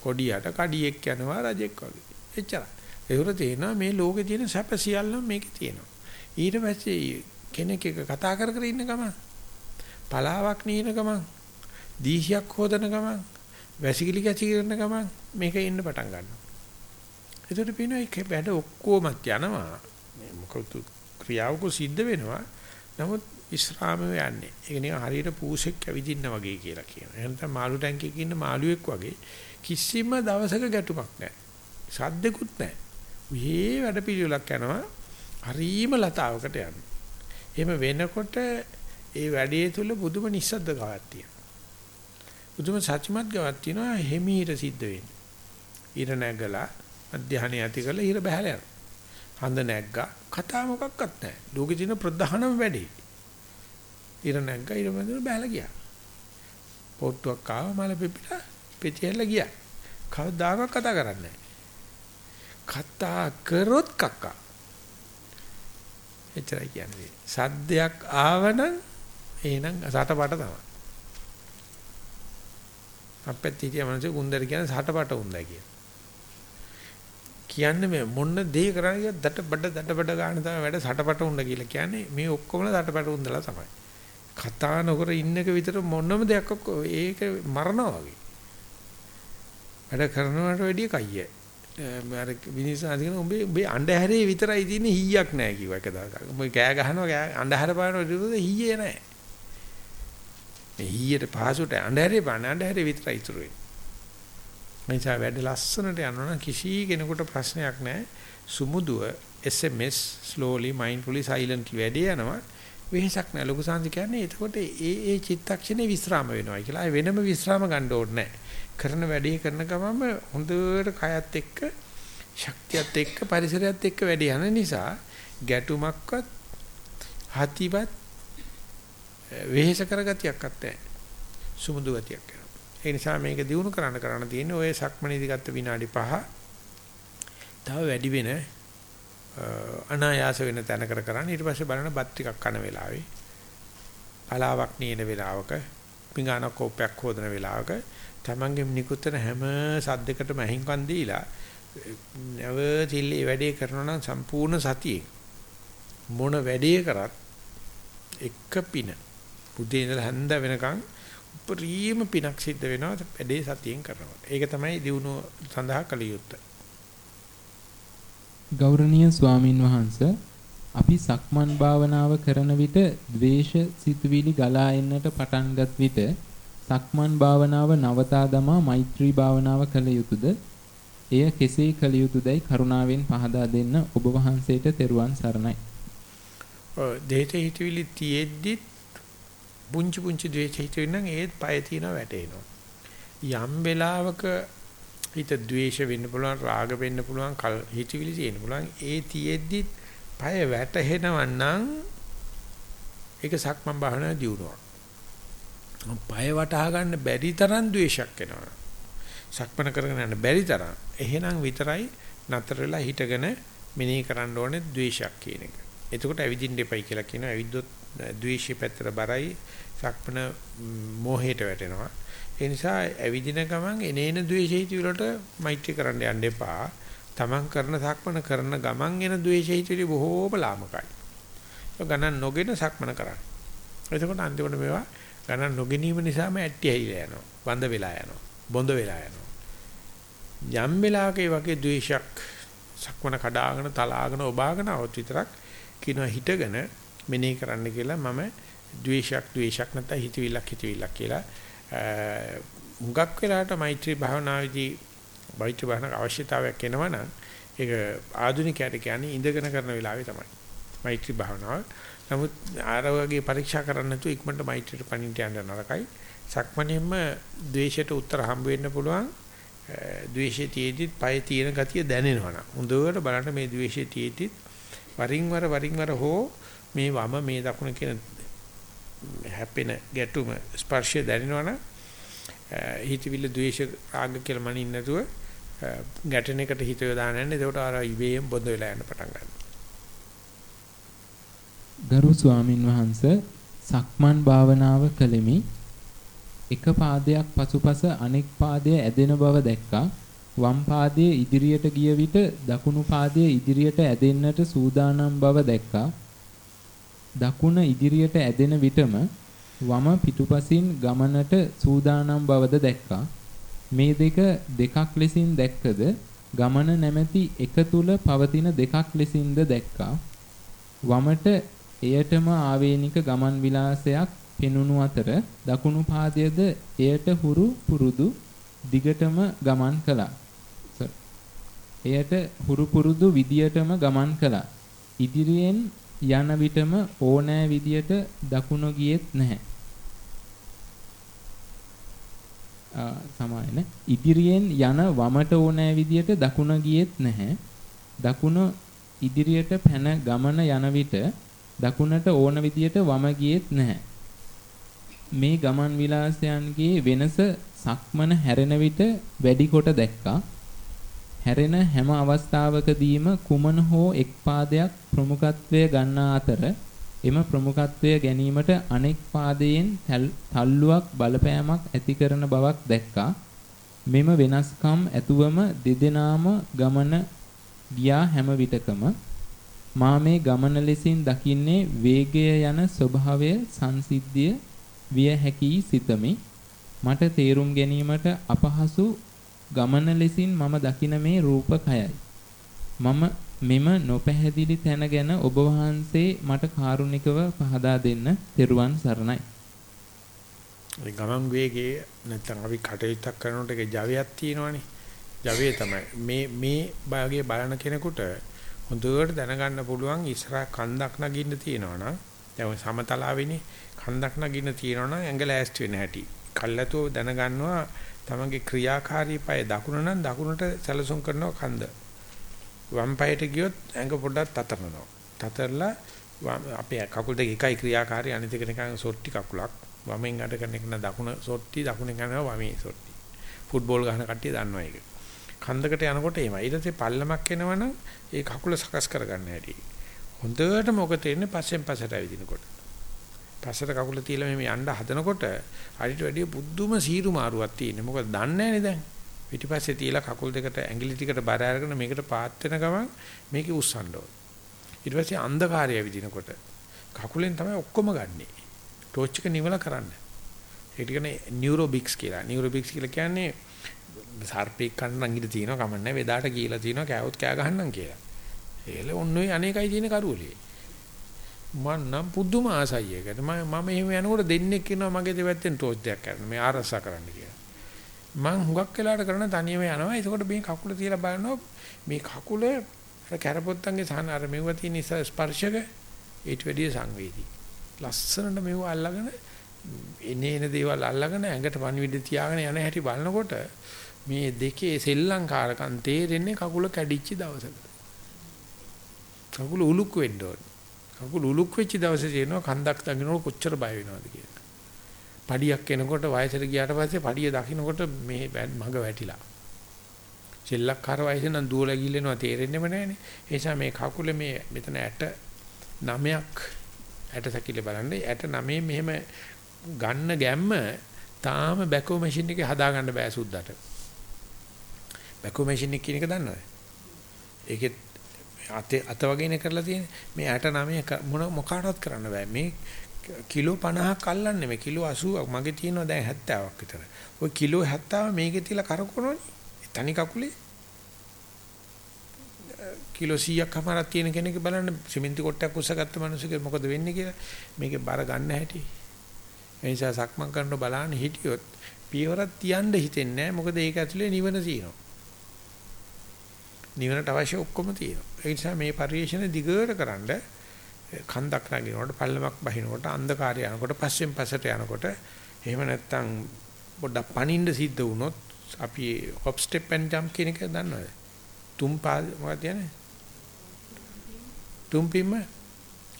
S1: කොඩියට කඩියෙක් යනවා රජෙක් වගේ. එච්චරයි. ඒකට තේනවා මේ ලෝකේ තියෙන සැප සියල්ලම මේකේ තියෙනවා. ඊට පස්සේ කෙනෙක් එක කතා කර කර ඉන්න ගමන් පලාවක් නින ගමන් දීහියක් හොදන ගමන් වැසිකිලි කැචි කරන ගමන් මේක ඉන්න පටන් ගන්නවා. ඒකට පිනෝ ඒක වැඩ ඔක්කොමත් යනවා. මොකද ක්‍රියාවක සිද්ධ වෙනවා. නමුත් විශ්‍රාම යන්නේ. ඒක නිකන් හරියට පූසෙක් ඇවිදින්න වගේ කියලා කියනවා. එහෙනම් තමයි මාළු ටැංකියක ඉන්න මාළුවෙක් වගේ කිසිම දවසක ගැටුමක් නැහැ. සද්දෙකුත් නැහැ. මේ වැඩ පිළිවෙලක් යනවා. හරීම ලතාවකට යනවා. එහෙම වෙනකොට ඒ වැඩේ තුල පුදුම නිස්සද්ද ගාවක් තියෙනවා. පුදුම සත්‍යමත් ගාවක් තියෙනවා හිමීට සිද්ධ වෙන්නේ. ඊර නැගලා අධ්‍යාහණය ඇති කරලා ඊර බහැලා යනවා. හඳ නැග්ගා කතා මොකක්වත් නැහැ. ලෝකේ තියෙන ප්‍රධානම වැඩේ. ඊර නැග්ගා ඊර මැදට බහැලා ගියා. පොට්ටුවක් ආව මල පිපිලා පෙතියල්ල ගියා. කවදාකවත් කතා කරන්නේ කතා කරොත් කක්කා. එච්චරයි කියන්නේ. සද්දයක් ආවනම් එහෙනම් සටපට තමයි. අපෙත් හිටිය මනසේ ගුන්දර කියන සටපට උන්දයි කියන. කියන්නේ මේ මොන දේ කරන්නේ දට බඩ දට බඩ ගන්න තමයි වැඩ සටපට උන්ද කියලා කියන්නේ මේ ඔක්කොම සටපට උන්දලා තමයි. කතා නොකර ඉන්නක විතර මොනම දෙයක් ඒක මරනවා වගේ. වැඩ කරනවට වැඩිය කයිය. අර විනිසාදින උඹේ උඹේ අඬහැරේ විතරයි තියෙන්නේ හීයක් නැහැ කිව්වා එක දවසක්. උඹ කෑ ගහනවා අඬහැර පානවා විරුද්ධ හීයේ නැහැ. මේ ඊයට පහසුට අඳුරේ බණ අඳුරේ විතරයි ඉතුරු වෙන්නේ. එනිසා වැඩ ලස්සනට යනවනම් කිසි කෙනෙකුට ප්‍රශ්නයක් නැහැ. සුමුදුව SMS slowly mindfully silently වැඩේ යනවා. වෙහසක් නැහැ. ලොකු සංසි කියන්නේ එතකොට ඒ ඒ චිත්තක්ෂණේ විස්්‍රාම වෙනවා කියලා. ඒ වෙනම විස්්‍රාම ගන්න ඕනේ නැහැ. කරන වැඩේ කරන ගමම හොඳට කයත් එක්ක ශක්තියත් එක්ක පරිසරයත් එක්ක වැඩ යන නිසා ගැටුමක්වත් හතිවත් වෙහෙස කරගතියක් අත්තේ සුමුදු ගතියක් කරනවා ඒ නිසා මේක දිනු කරන්න කරන්න තියෙන්නේ ඔය සක්මණේදී ගත්ත විනාඩි 5 තව වැඩි වෙන අනායාස වෙන තැනකට කරන්න. ඊට පස්සේ බලන බත් ටිකක් කන වෙලාවේ පලාවක් නින වෙලාවක පිඟාන කෝපයක් හොදන වෙලාවක තමන්ගේ නිකුත්න හැම සද්දයකටම අහිංකම් දීලා නැවතිල්ලේ වැඩේ කරනවා නම් සම්පූර්ණ සතියේ මොන වැඩේ කරත් එක පින බුදේ ඉඳලා හැන්ද වෙනකන් උපරිම පිනක් සිද්ධ වෙනවා වැඩේ සතියෙන් කරනවා. ඒක තමයි දිනුව සඳහා කළ යුත්තේ.
S2: ගෞරවනීය ස්වාමින් වහන්සේ අපි සක්මන් භාවනාව කරන විට ද්වේෂ සිතුවිලි ගලා එන්නට පටන්ගත් විට සක්මන් භාවනාව නවතා දමා මෛත්‍රී භාවනාව කළ යුතුයද? එය කෙසේ කළ යුතුයදයි කරුණාවෙන් පහදා දෙන්න ඔබ වහන්සේට තෙරුවන් සරණයි.
S1: දෙහිත හිතවිලි තියෙද්දි පුංචි පුංචි ද්වේෂ හිතවිලි නම් ඒත් පය තියන වැටෙනවා. යම් වෙලාවක හිත ද්වේෂ වෙන්න පුළුවන් රාග වෙන්න පුළුවන් කල් හිතවිලි තියෙන්න පුළුවන් ඒ තියෙද්දි පය වැටෙනවා නම් ඒක සක්මන් භාවනා දියුණුවක්. පය වටහා ගන්න බැරි තරම් ද්වේෂයක් එනවා. සක්මන කරගෙන යන්න බැරි තරම්. එහෙනම් විතරයි නතර වෙලා හිටගෙන මෙනෙහි කරන්න ඕනේ ද්වේෂයක් කියන එක. එතකොට ඇවිදින්න එපයි කියලා කියනවා. ඇවිද්දොත් ද්වේෂී පැත්තට බරයි සක්මන මෝහයට වැටෙනවා. ඒ නිසා ඇවිදින ගමන් එනේන ද්වේෂීති වලට මෛත්‍රී කරන්න යන්න එපා. තමන් කරන සක්මන කරන ගමන් එන ද්වේෂීති බොහෝම ලාමකයි. ඒක ගණන් නොගෙන සක්මන කරන්න. එතකොට අන්තිමට මේවා ගණන් නොගැනීම නිසාම ඇට්ටි ඇහිලා යනවා. බඳ වෙලා යනවා. බොඳ වෙලා යනවා. යම් වෙලාවක ඒ වගේ ද්වේෂයක් සක්මන කඩාගෙන තලාගෙන ඔබාගෙන આવත් විතරක් කියනවා හිටගෙන මෙනෙහි කරන්න කියලා මම ද්වේෂයක් ද්වේෂයක් නැත්නම් හිතවිල්ලක් හිතවිල්ලක් කියලා මුගක් වෙලාට මෛත්‍රී භාවනාවේදී මෛත්‍රී භාවනාවක අවශ්‍යතාවයක් එනවනම් ඒක ආධුනිකයට කියන්නේ ඉඳගෙන කරන වෙලාවේ තමයි මෛත්‍රී භාවනාව. නමුත් ආර වගේ පරීක්ෂා කරන්න නැතුව ඉක්මනට මෛත්‍රියට පණින්න යන්න නරකයි. සක්මණෙම ද්වේෂයට උත්තර හම්බ වෙන්න පුළුවන්. ද්වේෂයේ තියෙද්දිත් පය තියෙන ගතිය දැනෙනවා නම් හොඳට බලන්න මේ ද්වේෂයේ තියෙද්දිත් වරින් වර වරින් වර හෝ මේ වම මේ දකුණ කියන හැපෙන ගැටුම ස්පර්ශය දැනෙනවනම් හිතවිල්ල ද්වේෂ රාග කියලා මනින්න නැතුව ගැටෙන එකට හිත යොදාන්න යන්නේ ඒකට අර ඉබේම බොඳ වෙලා යන පටන් ගන්නවා.
S2: ගරු ස්වාමින් වහන්සේ සක්මන් භාවනාව කළෙමි. එක පාදයක් පසුපස අනෙක් පාදය ඇදෙන බව දැක්කා. වම් පාදයේ ඉදිරියට ගිය විට දකුණු පාදයේ ඉදිරියට ඇදෙන්නට සූදානම් බව දැක්කා. දකුණ ඉදිරියට ඇදෙන විටම වම පිටුපසින් ගමනට සූදානම් බවද දැක්කා. මේ දෙක දෙකක් ලෙසින් දැක්කද ගමන නැමැති එක තුල පවතින දෙකක් ලෙසින්ද දැක්කා. වමට එයටම ආවේනික ගමන් විලාසයක් පෙනුණු අතර දකුණු පාදයේද එයට හුරු පුරුදු දිගටම ගමන් කළා. එයට හුරු පුරුදු විදියටම ගමන් කළා. ඉදිරියෙන් යන විටම ඕනෑ විදියට දකුණ ගියෙත් නැහැ. සමායන ඉදිරියෙන් යන වමට ඕනෑ විදියට දකුණ ගියෙත් නැහැ. දකුණ ඉදිරියට පැන ගමන යන විට දකුණට ඕන විදියට වම ගියෙත් නැහැ. මේ ගමන් විලාසයන්ගේ වෙනස සක්මන හැරෙන විට වැඩි කොට දැක්කා. හැරෙන හැම අවස්ථාවකදීම කුමන හෝ එක් පාදයක් ප්‍රමුඛත්වය ගන්නා අතර එම ප්‍රමුඛත්වය ගැනීමට අනෙක් පාදයෙන් තල්ලුවක් බලපෑමක් ඇති කරන බවක් දැක්කා. මෙම වෙනස්කම් ඇතුවම දෙදෙනාම ගමන ගියා හැම විටකම මා මේ ගමන ලෙසින් දකින්නේ වේගය යන ස්වභාවය සංසිද්ධිය විය හැකි සිතමි. මට තේරුම් ගැනීමට අපහසු ගමන ලෙසින් මම දකින මේ රූපකයයි. මම මෙම නොපැහැදිලි තැන ගැන ඔබ වහන්සේ මට කාරුණිකව පහදා දෙන්න තෙරුවන් සරණයි.
S1: ඒ ගමන් වේගයේ නැත්නම් අපි කටයුත්තක් කරනකොට ඒක ජවයක් තියෙනවනේ. ජවය තමයි මේ මේ භාගයේ බලන කෙනෙකුට හොඳට දැනගන්න පුළුවන් ඉස්සරහ කන්දක් නගින්න තියෙනවනම් දැන් සමතලාවේනේ කන්දක් නගින්න තියෙනවනම් ඇඟ ලෑස්ති වෙන හැටි. කල්ලාතෝ දැනගන්නවා තමන්ගේ ක්‍රියාකාරී පය දකුණ නම් දකුණට සැලසුම් කරනවා කන්ද. වම් පයට ගියොත් ඇඟ පොඩ්ඩක් තතරනවා. තතරලා අපේ කකුල් දෙක එකයි ක්‍රියාකාරී අනිත් එක නිකන් සොට්ටි කකුලක්. වමෙන් අඩ කරන එක දකුණ සොට්ටි දකුණෙන් කරනවා වමේ සොට්ටි. ෆුට්බෝල් ගහන කට්ටිය දන්නවා ඒක. කන්දකට යනකොට එහෙමයි. ඊට පස්සේ පල්ලමක් එනවනම් ඒ කකුල සකස් කරගන්න හැටි. හොඳටම ඔක තේරෙන්නේ පස්සෙන් පස්සට ඇවිදිනකොට. පස්සට කකුල තියලා මේ යන්න හදනකොට අරිට වැඩිය පුදුම සීරු මාරුවක් තියෙනවා. මොකද දන්නේ නැනේ දැන්. පිටිපස්සේ තියලා කකුල් දෙකට ඇඟිලි ටිකට බර අරගෙන මේකට පාත් වෙන ගමන් මේකේ උස්සන්න ඕන. ඊට පස්සේ අන්ධකාරය විදිනකොට කකුලෙන් තමයි ඔක්කොම ගන්නෙ. ටෝච් එක නිවලා කරන්න. ඒක කියන්නේ නියුරොබික්ස් කියලා. නියුරොබික්ස් කියලා කියන්නේ සර්පෙක් කන්න ඉඳ තියෙනවා කමන්නේ වෙදාට කියලා තියෙනවා කෑවොත් කෑ ගහන්නම් කියලා. ඒල ඔන්න ඔය අනේකයි තියෙන කරුවලේ. මම නම් පුදුම ආසයි ඒකට. මම මම එහෙම යනකොට දෙන්නෙක් ඉන්නවා මගේ දෙපැත්තෙන් ටෝච් දෙයක් කරන්න. මේ ආරසා කරන්න කියලා. මං හුඟක් වෙලාට කරන තනියම යනවා. එතකොට මේ කකුල තියලා බලනවා මේ කකුල අර කැරපොත්තන්ගේ සහන අර මෙව තියෙන ස්පර්ශක ඊට වැඩිය සංවේදී. ලස්සනට මෙව අල්ලගෙන එනේන දේවල් අල්ලගෙන ඇඟට පණිවිඩ තියාගෙන යන හැටි බලනකොට මේ දෙකේ සෙල්ලංකාරකම් තේරෙන්නේ කකුල කැඩිච්ච දවසක. කකුල උලුක් වෙන්න ඕනේ. කකුල උලුක් වෙච්ච දවසේ තේරෙනවා කන්දක් දකින්නකොට කොච්චර බය වෙනවද කියලා. පඩියක් එනකොට වයසට ගියාට පස්සේ පඩිය දකින්නකොට මේ මග වැටිලා. සෙල්ලක්කාර වයසේ නම් දුවලා ගිල්ලෙනවා තේරෙන්නේම නැහනේ. ඒ නිසා මේ කකුලේ මේ මෙතන ඇට නමයක් ඇට සැකිලි බලන්න ඇට නමේ මෙහෙම ගන්න ගැම්ම තාම බැකෝ මැෂින් එකේ හදාගන්න බෑ සුද්දට. බැකෝ මැෂින් එක කියන එක දන්නවද? ඒකේ අත අත වගේනේ කරලා තියෙන්නේ. මේ ඇට නමේ මොන මොකාටවත් කරන්න බෑ. මේ කිලෝ 50ක් අල්ලන්නේ මේ කිලෝ 80ක් මගේ තියෙනවා දැන් 70ක් විතර. ওই කිලෝ 70 මේකේ තියලා කරකවනවනේ. තනි කකුලේ කිලෝ 100ක් හමාරක් තියෙන කෙනෙක් බලන්න සිමෙන්ති කොටයක් උස්සගත්ත මිනිස්සුගේ මොකද වෙන්නේ කියලා මේකේ බර ගන්න හැටි. ඒ නිසා සක්මන් කරන බලන්න හිටියොත් පියවරක් තියන්න හිතෙන්නේ නැහැ මොකද ඒක ඇතුලේ නිවන තියෙනවා. නිවනට අවශ්‍ය ඔක්කොම තියෙනවා. ඒ නිසා මේ පරිශ්‍රණ දිගට කරන්ඩ කන්දක් නැගිනකොට පල්ලමක් බහිනකොට අන්ධකාරය යනකොට පස්සෙන් පස්සට යනකොට එහෙම නැත්නම් පොඩ්ඩක් පනින්න සිද්ධ වුණොත් අපි හොප් ස්ටෙප් ඇන්ඩ් ජම්ප් කියන එක දන්නවද? තුම් පාද මොකක්ද කියන්නේ? තුම් පිම්ම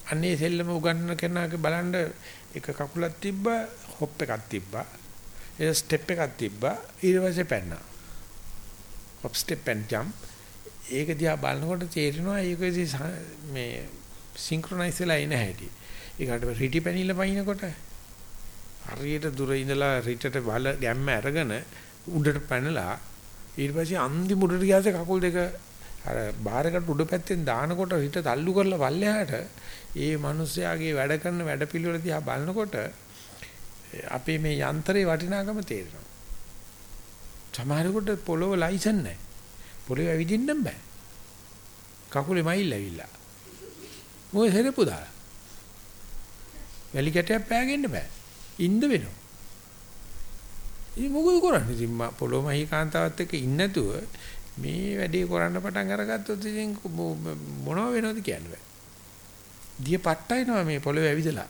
S1: අන්නේ සෙල්ලම උගන්නන කෙනාගේ බලන්න එක කකුලක් තිබ්බා හොප් එකක් තිබ්බා ඒ ස්ටෙප් එකක් තිබ්බා ඊට පස්සේ පැන්නා හොප් ස්ටෙප් ඇන්ඩ් ජම්ප් ඒක දිහා බලනකොට තේරෙනවා ඒකෙදි මේ සින්ක්‍රොනයිස් වෙලා ඉන හැටි. ඒකට රිටි පැනිලා පයින්නකොට හරියට දුර ඉඳලා රිටට බල ගැම්ම අරගෙන උඩට පැනලා ඊට පස්සේ අන්තිම උඩට ගියාසේ කකුල් දෙක අර බාරකට උඩ පැත්තෙන් දානකොට හිත තල්ලු කරලා පල්ලෙහාට ඒ මිනිස්යාගේ වැඩ කරන වැඩපිළිවෙල දිහා බලනකොට අපේ මේ යන්ත්‍රේ වටිනාකම තේරෙනවා. සමහරකට පොළොව ලයිසන් නැහැ. පොළොව ඇවිදින්න බෑ. කකුලේ මයිල් ඇවිල්ලා. මොකද හෙරපු දාලා. වැලි කැටයක් පෑගෙන්න බෑ. ඉන්න වෙනවා. ඉතින් මොකද කරන්නේ? ඉතින් පොළොව මහී කාන්තාවත් එක්ක ඉන්නේ නැතුව මේ වැඩේ කරන්න පටන් අරගත්තොත් ඉතින් මොනව වෙනවද කියන්න බෑ. දිය පට්ටයිනවා මේ පොළොවේ ඇවිදලා.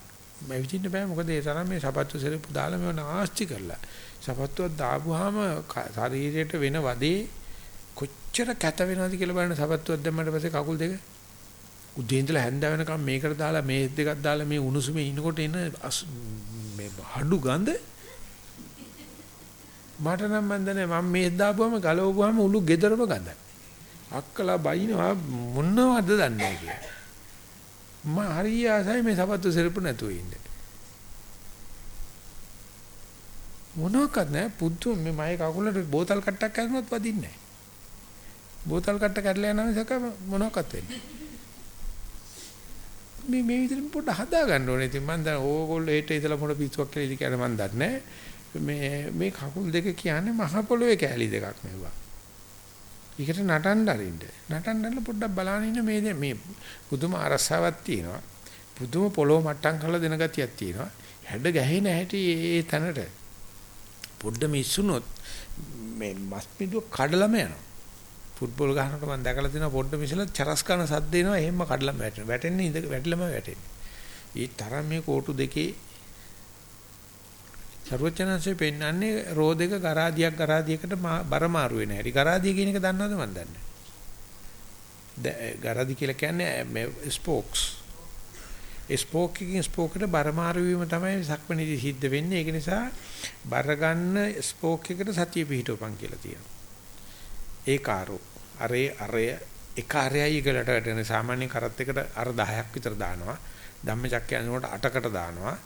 S1: ඇවිදින්න බෑ මොකද ඒ තරම් මේ සපත්තු සෙරප්පු දාලා මේව නාස්ති කරලා. සපත්තුවක් දාපුවාම ශරීරයට වෙන වදේ කොච්චර කැත වෙනවද කියලා බලන්න සපත්තුවක් දැම්මට පස්සේ කකුල් දෙක උදේ ඉඳලා හැන්ද වෙනකම් මේකට දාලා මේ දෙකක් දාලා මේ උණුසුමේ ඉනකොට එන මේ හඩු ගඳ මට නම් මන්දනේ මම මේ දාපුවම ගලවපුවම උළු ගෙදරම ගඳයි. අක්කලා බයිනවා මොනවද දන්නේ කියලා. මම හරිය ආසයි මේ සපත්තු සෙරප්පු නැතුව ඉන්න. මොනවාක්වත් නැහැ පුදු මේ මගේ කකුලට බෝතල් කට්ටක් කරනවත් වදින්නේ නැහැ. බෝතල් කට්ට කඩලා යනවා මිසක මොනවාක්වත් වෙන්නේ. මේ මේ විදිහට පොඩ්ඩ හදා ගන්න ඕනේ. ඉතින් මම දැන් ඕගොල්ලෝ ඒට ඉතලා මොන පිස්සුවක් කියලා ඉති කියන්නේ මම දන්නේ නැහැ. මේ මේ කකුල් දෙක කියන්නේ මහ පොළොවේ කෑලි දෙකක් නෙවුවා. ඒකට නටන්න අරින්න. නටන්නල පොඩ්ඩක් බලන්න ඉන්න මේ මේ පුදුම අරසාවක් තියෙනවා. පුදුම පොළොව මට්ටම් කරලා දෙන ගතියක් තියෙනවා. හැඩ ගැහෙන හැටි ඒ තැනට පොඩ්ඩ මිස්සුනොත් මේ මස් පිටුව කඩලම යනවා. ෆුට්බෝල් ගහනකොට මම දැකලා තියෙනවා පොඩ්ඩ මිසලා චරස් කරන සද්ද එනවා එහෙම කඩලම වැටෙනවා. වැටෙන්නේ ඉඳ වැටිලම වැටෙන්නේ. ඊ තරම් මේ කෝටු දෙකේ සර්වචනංශේ පෙන්වන්නේ රෝ දෙක ගරාදියක් ගරාදියකට බර මාරු වෙන හැටි. ගරාදිය කියන එක දන්නවද මන් දන්නේ. ගරාදි කියලා කියන්නේ මේ ස්පෝක්ස්. ස්පෝක් එකකින් ස්පෝකට බර මාරු වීම තමයි සක්මණේදී සිද්ධ වෙන්නේ. ඒක නිසා බර ගන්න ස්පෝක් එකට සතිය පිහිටවපන් කියලා තියෙනවා. ඒ කාරෝ අරේ අරය එක අරයයි එකට වැටෙන සාමාන්‍ය කරත් එකට අර 10ක් විතර දානවා. ධම්මචක්කය යනකොට 8කට දානවා.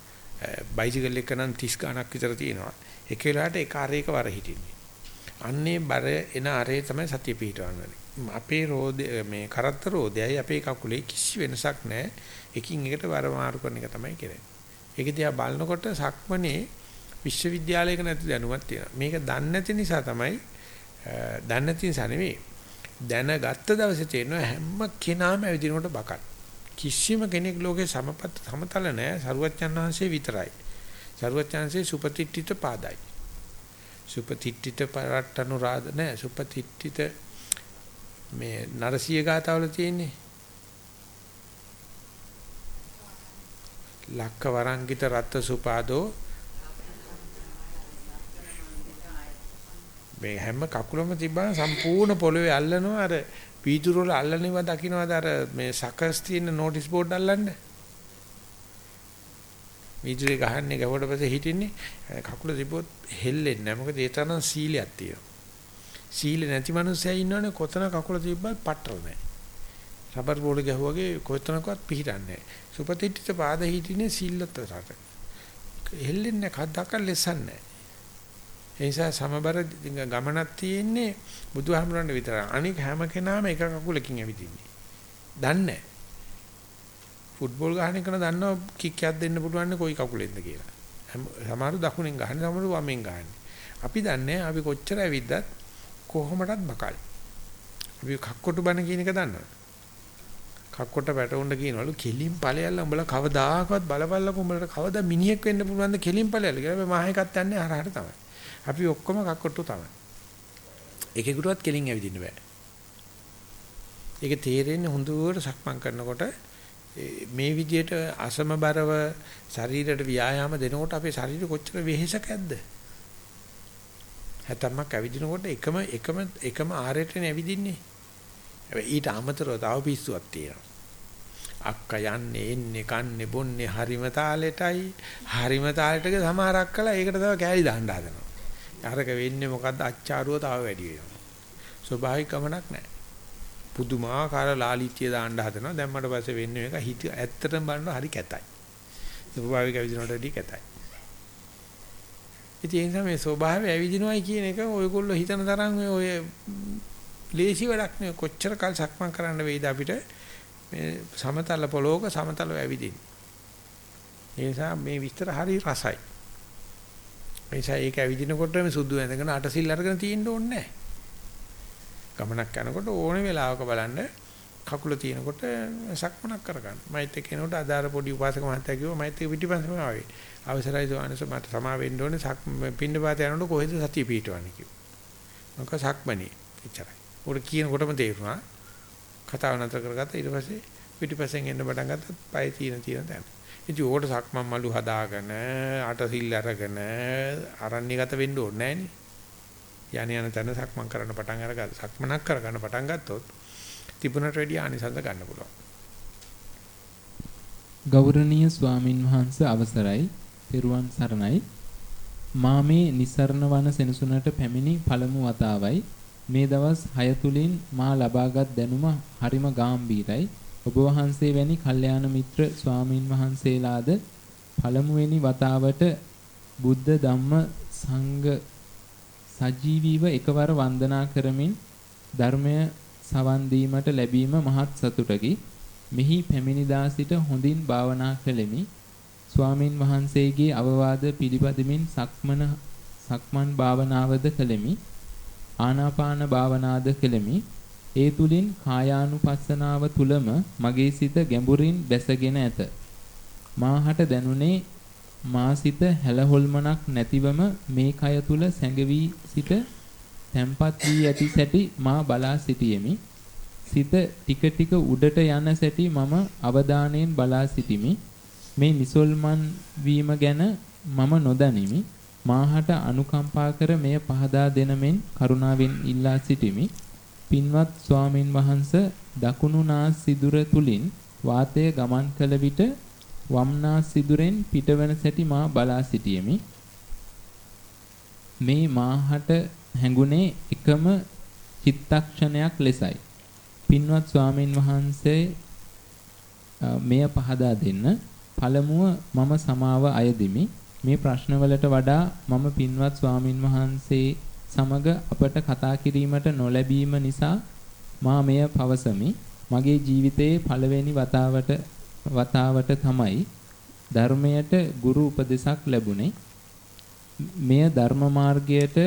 S1: බයිසිකල් එක නම් 30 ගණක් විතර තියෙනවා. එක වෙලාවට එක අරේක වර හිටින්නේ. අන්නේ බර එන අරේ තමයි සතිය පිහිටවන්නේ. අපේ රෝදේ මේ කරත්ත රෝදයයි අපේ කකුලේ කිසි වෙනසක් නැහැ. එකින් එකට වර මාරු කරන එක තමයි කරන්නේ. ඒක දිහා බලනකොට සක්මනේ විශ්වවිද්‍යාලයක නැති දැනුමක් තියෙනවා. මේක දන්නේ නැති නිසා තමයි දන්නේ නැති නිසා නෙවෙයි. දැනගත්ත දවසේ තේරෙනවා හැම කෙනාම ඇවිදිනකොට බකල්. කිසිම කෙනෙක් ලෝකේ සමපත් සමතල නැහැ. සරුවච්චන් වහන්සේ විතරයි. සරුවච්චන්සේ සුපතිට්ඨිත පාදයි. සුපතිට්ඨිත පරට්ටනු රාද නැහැ. සුපතිට්ඨිත මේ නරසිය ගාතාවල තියෙන්නේ. ලක්ක වරංගිත රත්ත සුපාදෝ මේ හැම කකුලම තිබ්බම සම්පූර්ණ පොළවේ අල්ලනවා. අර පීතුරු වල අල්ලනවා දකින්නවාද? අර මේ සකස් තියෙන නෝටිස් බෝඩ් අල්ලන්නේ. වීදුරේ ගහන්නේ ගවට පස්සේ හිටින්නේ කකුල තිබ්බොත් හෙල්ලෙන්නේ නැහැ. මොකද ඒ තරම් සීලයක් තියෙනවා. සීල නැති මනුස්සයෙක් ඉන්නවනේ කොතන කකුල තිබ්බත් පට්ටල නැහැ. රබර් බෝල ගැහුවාගේ කොතනකවත් පිහිටන්නේ නැහැ. සුපතිට්ඨිත පාද හිටින්නේ සීලත් රට. හෙල්ලෙන්නේ කද්දක්ක ලෙසන්නේ ඒ නිසා සමබර ගමනක් තියෙන්නේ බුදුහාමුදුරන්ට විතරයි. අනික හැම කෙනාම එක කකුලකින් ඇවිදින්නේ. දන්නේ ෆුට්බෝල් ගහන එක දන්නවා කික් එකක් දෙන්න පුළුවන් කොයි කකුලෙන්ද කියලා. සමහරු දකුණෙන් ගහන්නේ සමහරු වමෙන් ගහන්නේ. අපි දන්නේ අපි කොච්චර ඇවිද්දත් කොහොමඩත් බකල්. අපි කක්කොටු බන කියන එක දන්නවා. කක්කොට පැටවුන්න කියනවලු කෙලින් ඵලයල්ලා උඹලා කවදාකවත් බලපල්ලක උඹලට කවදා මිනිහෙක් වෙන්න පුළුවන්ද කෙලින් ඵලයල්ලා කියලා මේ මහේකත් යන්නේ හරහට තමයි. අපි ඔක්කොම කක්කොට්ටු තමයි. එකෙකුටවත් කෙලින් ඇවිදින්න බෑ. ඒක තේරෙන්නේ හොඳට සක්මන් කරනකොට මේ විදිහට අසමබරව ශරීරයට ව්‍යායාම දෙනකොට අපේ ශරීරෙ කොච්චර වෙහෙසකක්ද? හැතැම්මක් ඇවිදිනකොට එකම එකම එකම ආරයටනේ ඇවිදින්නේ. හැබැයි ඊට අමතරව තව පිස්සුවක් තියෙනවා. අක්ක යන්නේ එන්නේ කන්නේ බොන්නේ හරිම තාලෙටයි හරිම තාලෙටක සමහරක් කළා ඒකට තව කෑලි දාන්න හදනවා. අරක වෙන්නේ මොකද්ද අච්චාරුව තව වැඩි වෙනවා. ස්වභාවික ගමනක් නැහැ. පුදුමාකාර ලාලිත්‍ය දාන්න හදනවා. දැම්මට පස්සේ වෙන්නේ මේක හිත ඇත්තටම බලනවා හරි කැතයි. ස්වභාවික ඇවිදිනවට වැඩි කැතයි. ඉතින් ඒ නිසා මේ ස්වභාවය ඇවිදිනවයි කියන එක ඔයගොල්ලෝ හිතන තරම් ඔය ලේසි වැඩක් නෙවෙයි. කොච්චර කල් සක්මන් කරන්න වෙයිද අපිට මේ සමතල පොලෝක සමතලව ඇවිදින්න. ඒ නිසා මේ විස්තර හරි රසයි. නිසා ඒක ඇවිදිනකොට මේ සුදු ඇඳගෙන අටසිල් අරගෙන තියෙන්න ඕනේ නැහැ. ගමනක් යනකොට ඕනේ වෙලාවක බලන්න කකුල තියෙනකොට සක්මනක් කරගන්න. මෛත් එක්ක එනකොට අදාර පොඩි උපාසක මහත්තයා කිව්වා මෛත් එක්ක පිටිපස්සම ආවේ. අවසරයි සෝනස මට සමා වෙන්න ඕනේ සක් පින්න පාත යනකොට කොහෙද සතිය පිටවන්නේ කිව්වා. මොකක් සක්මනේ එච්චරයි. උඩ කියනකොටම තේරුණා. කතාව නතර කරගත්තා ඊට පස්සේ පිටිපස්සෙන් එන්න පටන් ගත්තත් පය තියෙන තියෙන තැන. ඉතින් ඕකට සක්මන් මලු හදාගෙන අටසිල් අරගෙන අරණ්‍යගත වෙන්න ඕනේ නෑනේ. යණ යන තැන සක්මන් කරන්න පටන් අරගත්ත. සක්මනක් කරගන්න පටන් ගත්තොත් තිබුණට වැඩිය ආනිසංස ගන්න පුළුවන්.
S2: ගෞරවනීය ස්වාමින් වහන්සේ අවසරයි. පෙරුවන් සරණයි. මා මේ නිසරණ වන සෙනසුනට පැමිණි පළමු වතාවයි. මේ දවස් 6 තුලින් මා ලබාගත් දැනුම හරිම ගැඹීරයි. ඔබ වහන්සේ වැනි කල්යාණ මිත්‍ර ස්වාමින් වහන්සේලාද පළමුවෙනි වතාවට බුද්ධ ධම්ම සංඝ සජීවීව එකවර වන්දනා කරමින් ධර්මය සවන් දීමට ලැබීම මහත් සතුටකි. මෙහි පැමිණිදා සිට හොඳින් භාවනා කළෙමි. ස්වාමින් වහන්සේගේ අවවාද පිළිපදමින් සක්මන සක්මන් භාවනාවද කළෙමි. ආනාපාන භාවනාද කළෙමි. ඒ තුලින් කායානුපස්සනාව තුලම මගේ සිත ගැඹුරින් බැසගෙන ඇත. මාහට දැනුනේ මා සිත හැලහොල්මනක් නැතිවම මේ කය තුල සැඟවි සිට තැම්පත් වී ඇති සැටි මා බලා සිටියෙමි. සිත ටික ටික උඩට යන සැටි මම අවධානයෙන් බලා සිටිමි. මේ නිසල්මන් වීම ගැන මම නොදනිමි. මාහට අනුකම්පා කර මෙය පහදා දෙන මෙන් කරුණාවෙන් ඉල්ලා සිටිමි. පින්වත් ස්වාමින් වහන්ස දකුණු නාස් සිදුර තුලින් වාතය ගමන් කළ විට වම් නාස් සිදුරෙන් පිටවන සැටි මා බලා සිටියෙමි. මේ මාහට හැඟුණේ එකම චිත්තක්ෂණයක් ලෙසයි. පින්වත් ස්වාමින් වහන්සේ මෙය පහදා දෙන්න පළමුව මම සමාව අයදිමි. මේ ප්‍රශ්නවලට වඩා මම පින්වත් ස්වාමින් වහන්සේ සමග අපට කතා කිරීමට නොලැබීම නිසා මා මෙය පවසමි. මගේ ජීවිතයේ පළවෙනි වතාවට වතාවට තමයි ධර්මයට ගුරු උපදෙසක් ලැබුණේ. මෙය ධර්ම මාර්ගයට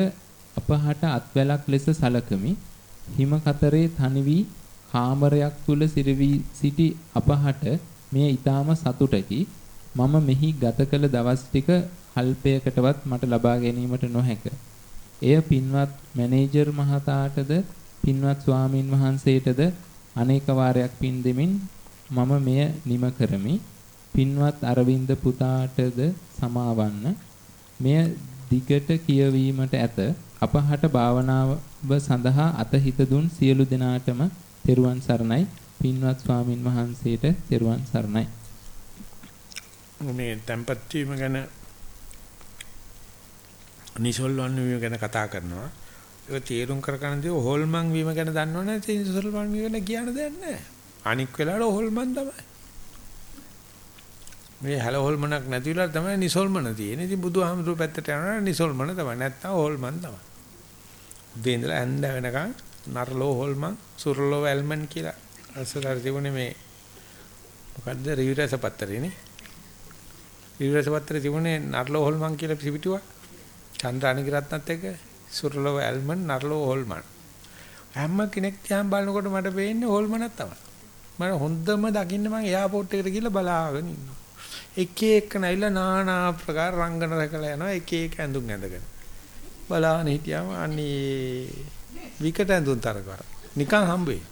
S2: අපහට අත්වැලක් ලෙස සලකමි. හිම කතරේ තනි වී කාමරයක් තුල සිරවි සිටි අපහට මෙය ඊටාම සතුටකි. මම මෙහි ගත කළ දවස් ටික කල්පයකටවත් මට ලබා ගැනීමට නොහැක. එය පින්වත් මැනේජර් මහතාටද පින්වත් ස්වාමින් වහන්සේටද අනේක වාරයක් පින් දෙමින් මම මෙය නිම කරමි. පින්වත් අරවින්ද පුතාටද සමාවන්න. මෙය දිගට කියවීමට ඇත. අපහට භාවනාව සඳහා අතහිත දුන් සියලු දෙනාටම තෙරුවන් සරණයි. පින්වත් ස්වාමින් වහන්සේට තෙරුවන් සරණයි.
S1: මේ tempat වීම ගැන නිසල්වන් වීම ගැන කතා කරනවා. ඒක තීරුම් කරගන්න දේ හොල්මන් වීම ගැන දන්නවනේ ඉතින් නිසල්වන් වීම ගැන කියන්න දෙයක් නැහැ. අනික් වෙලාවට හොල්මන් තමයි. මේ හැල හොල්මනක් නැති වෙලා තමයි නිසල්මන තියෙන්නේ. ඉතින් බුදුහාමුදුරුවෝ පැත්තට යනවා නිසල්මන තමයි. නැත්තම් හොල්මන් තමයි. උදේ ඉඳලා ඇඳ වෙනකන් නරලෝ හොල්මන් සුරලෝ වැල්මන් කියලා අසලර තිබුණේ මේ මොකද්ද රිවිරස පත්තරේනේ. රිවිරස පත්තරේ තිබුණේ නරලෝ හොල්මන් කියලා පිටිටුවක්. චන්ද්‍රානික රත්නත් එක්ක සුරලෝ වැල්මන් නරලෝ හොල්මන්. හැම කෙනෙක් තියාම බලනකොට මට පේන්නේ හොල්මනක් තමයි. මම හොඳම දකින්න මම එයාපෝට් එකට ගිහලා බලාගෙන ඉන්නවා. එක එක නැවිලා নানা ආකාර රංගන රැකලා යනවා එක එක ඇඳුම් ඇඳගෙන. බලාගෙන හිටියාම අනේ විකට ඇඳුම් තරකර. නිකන් හම්බෙයි.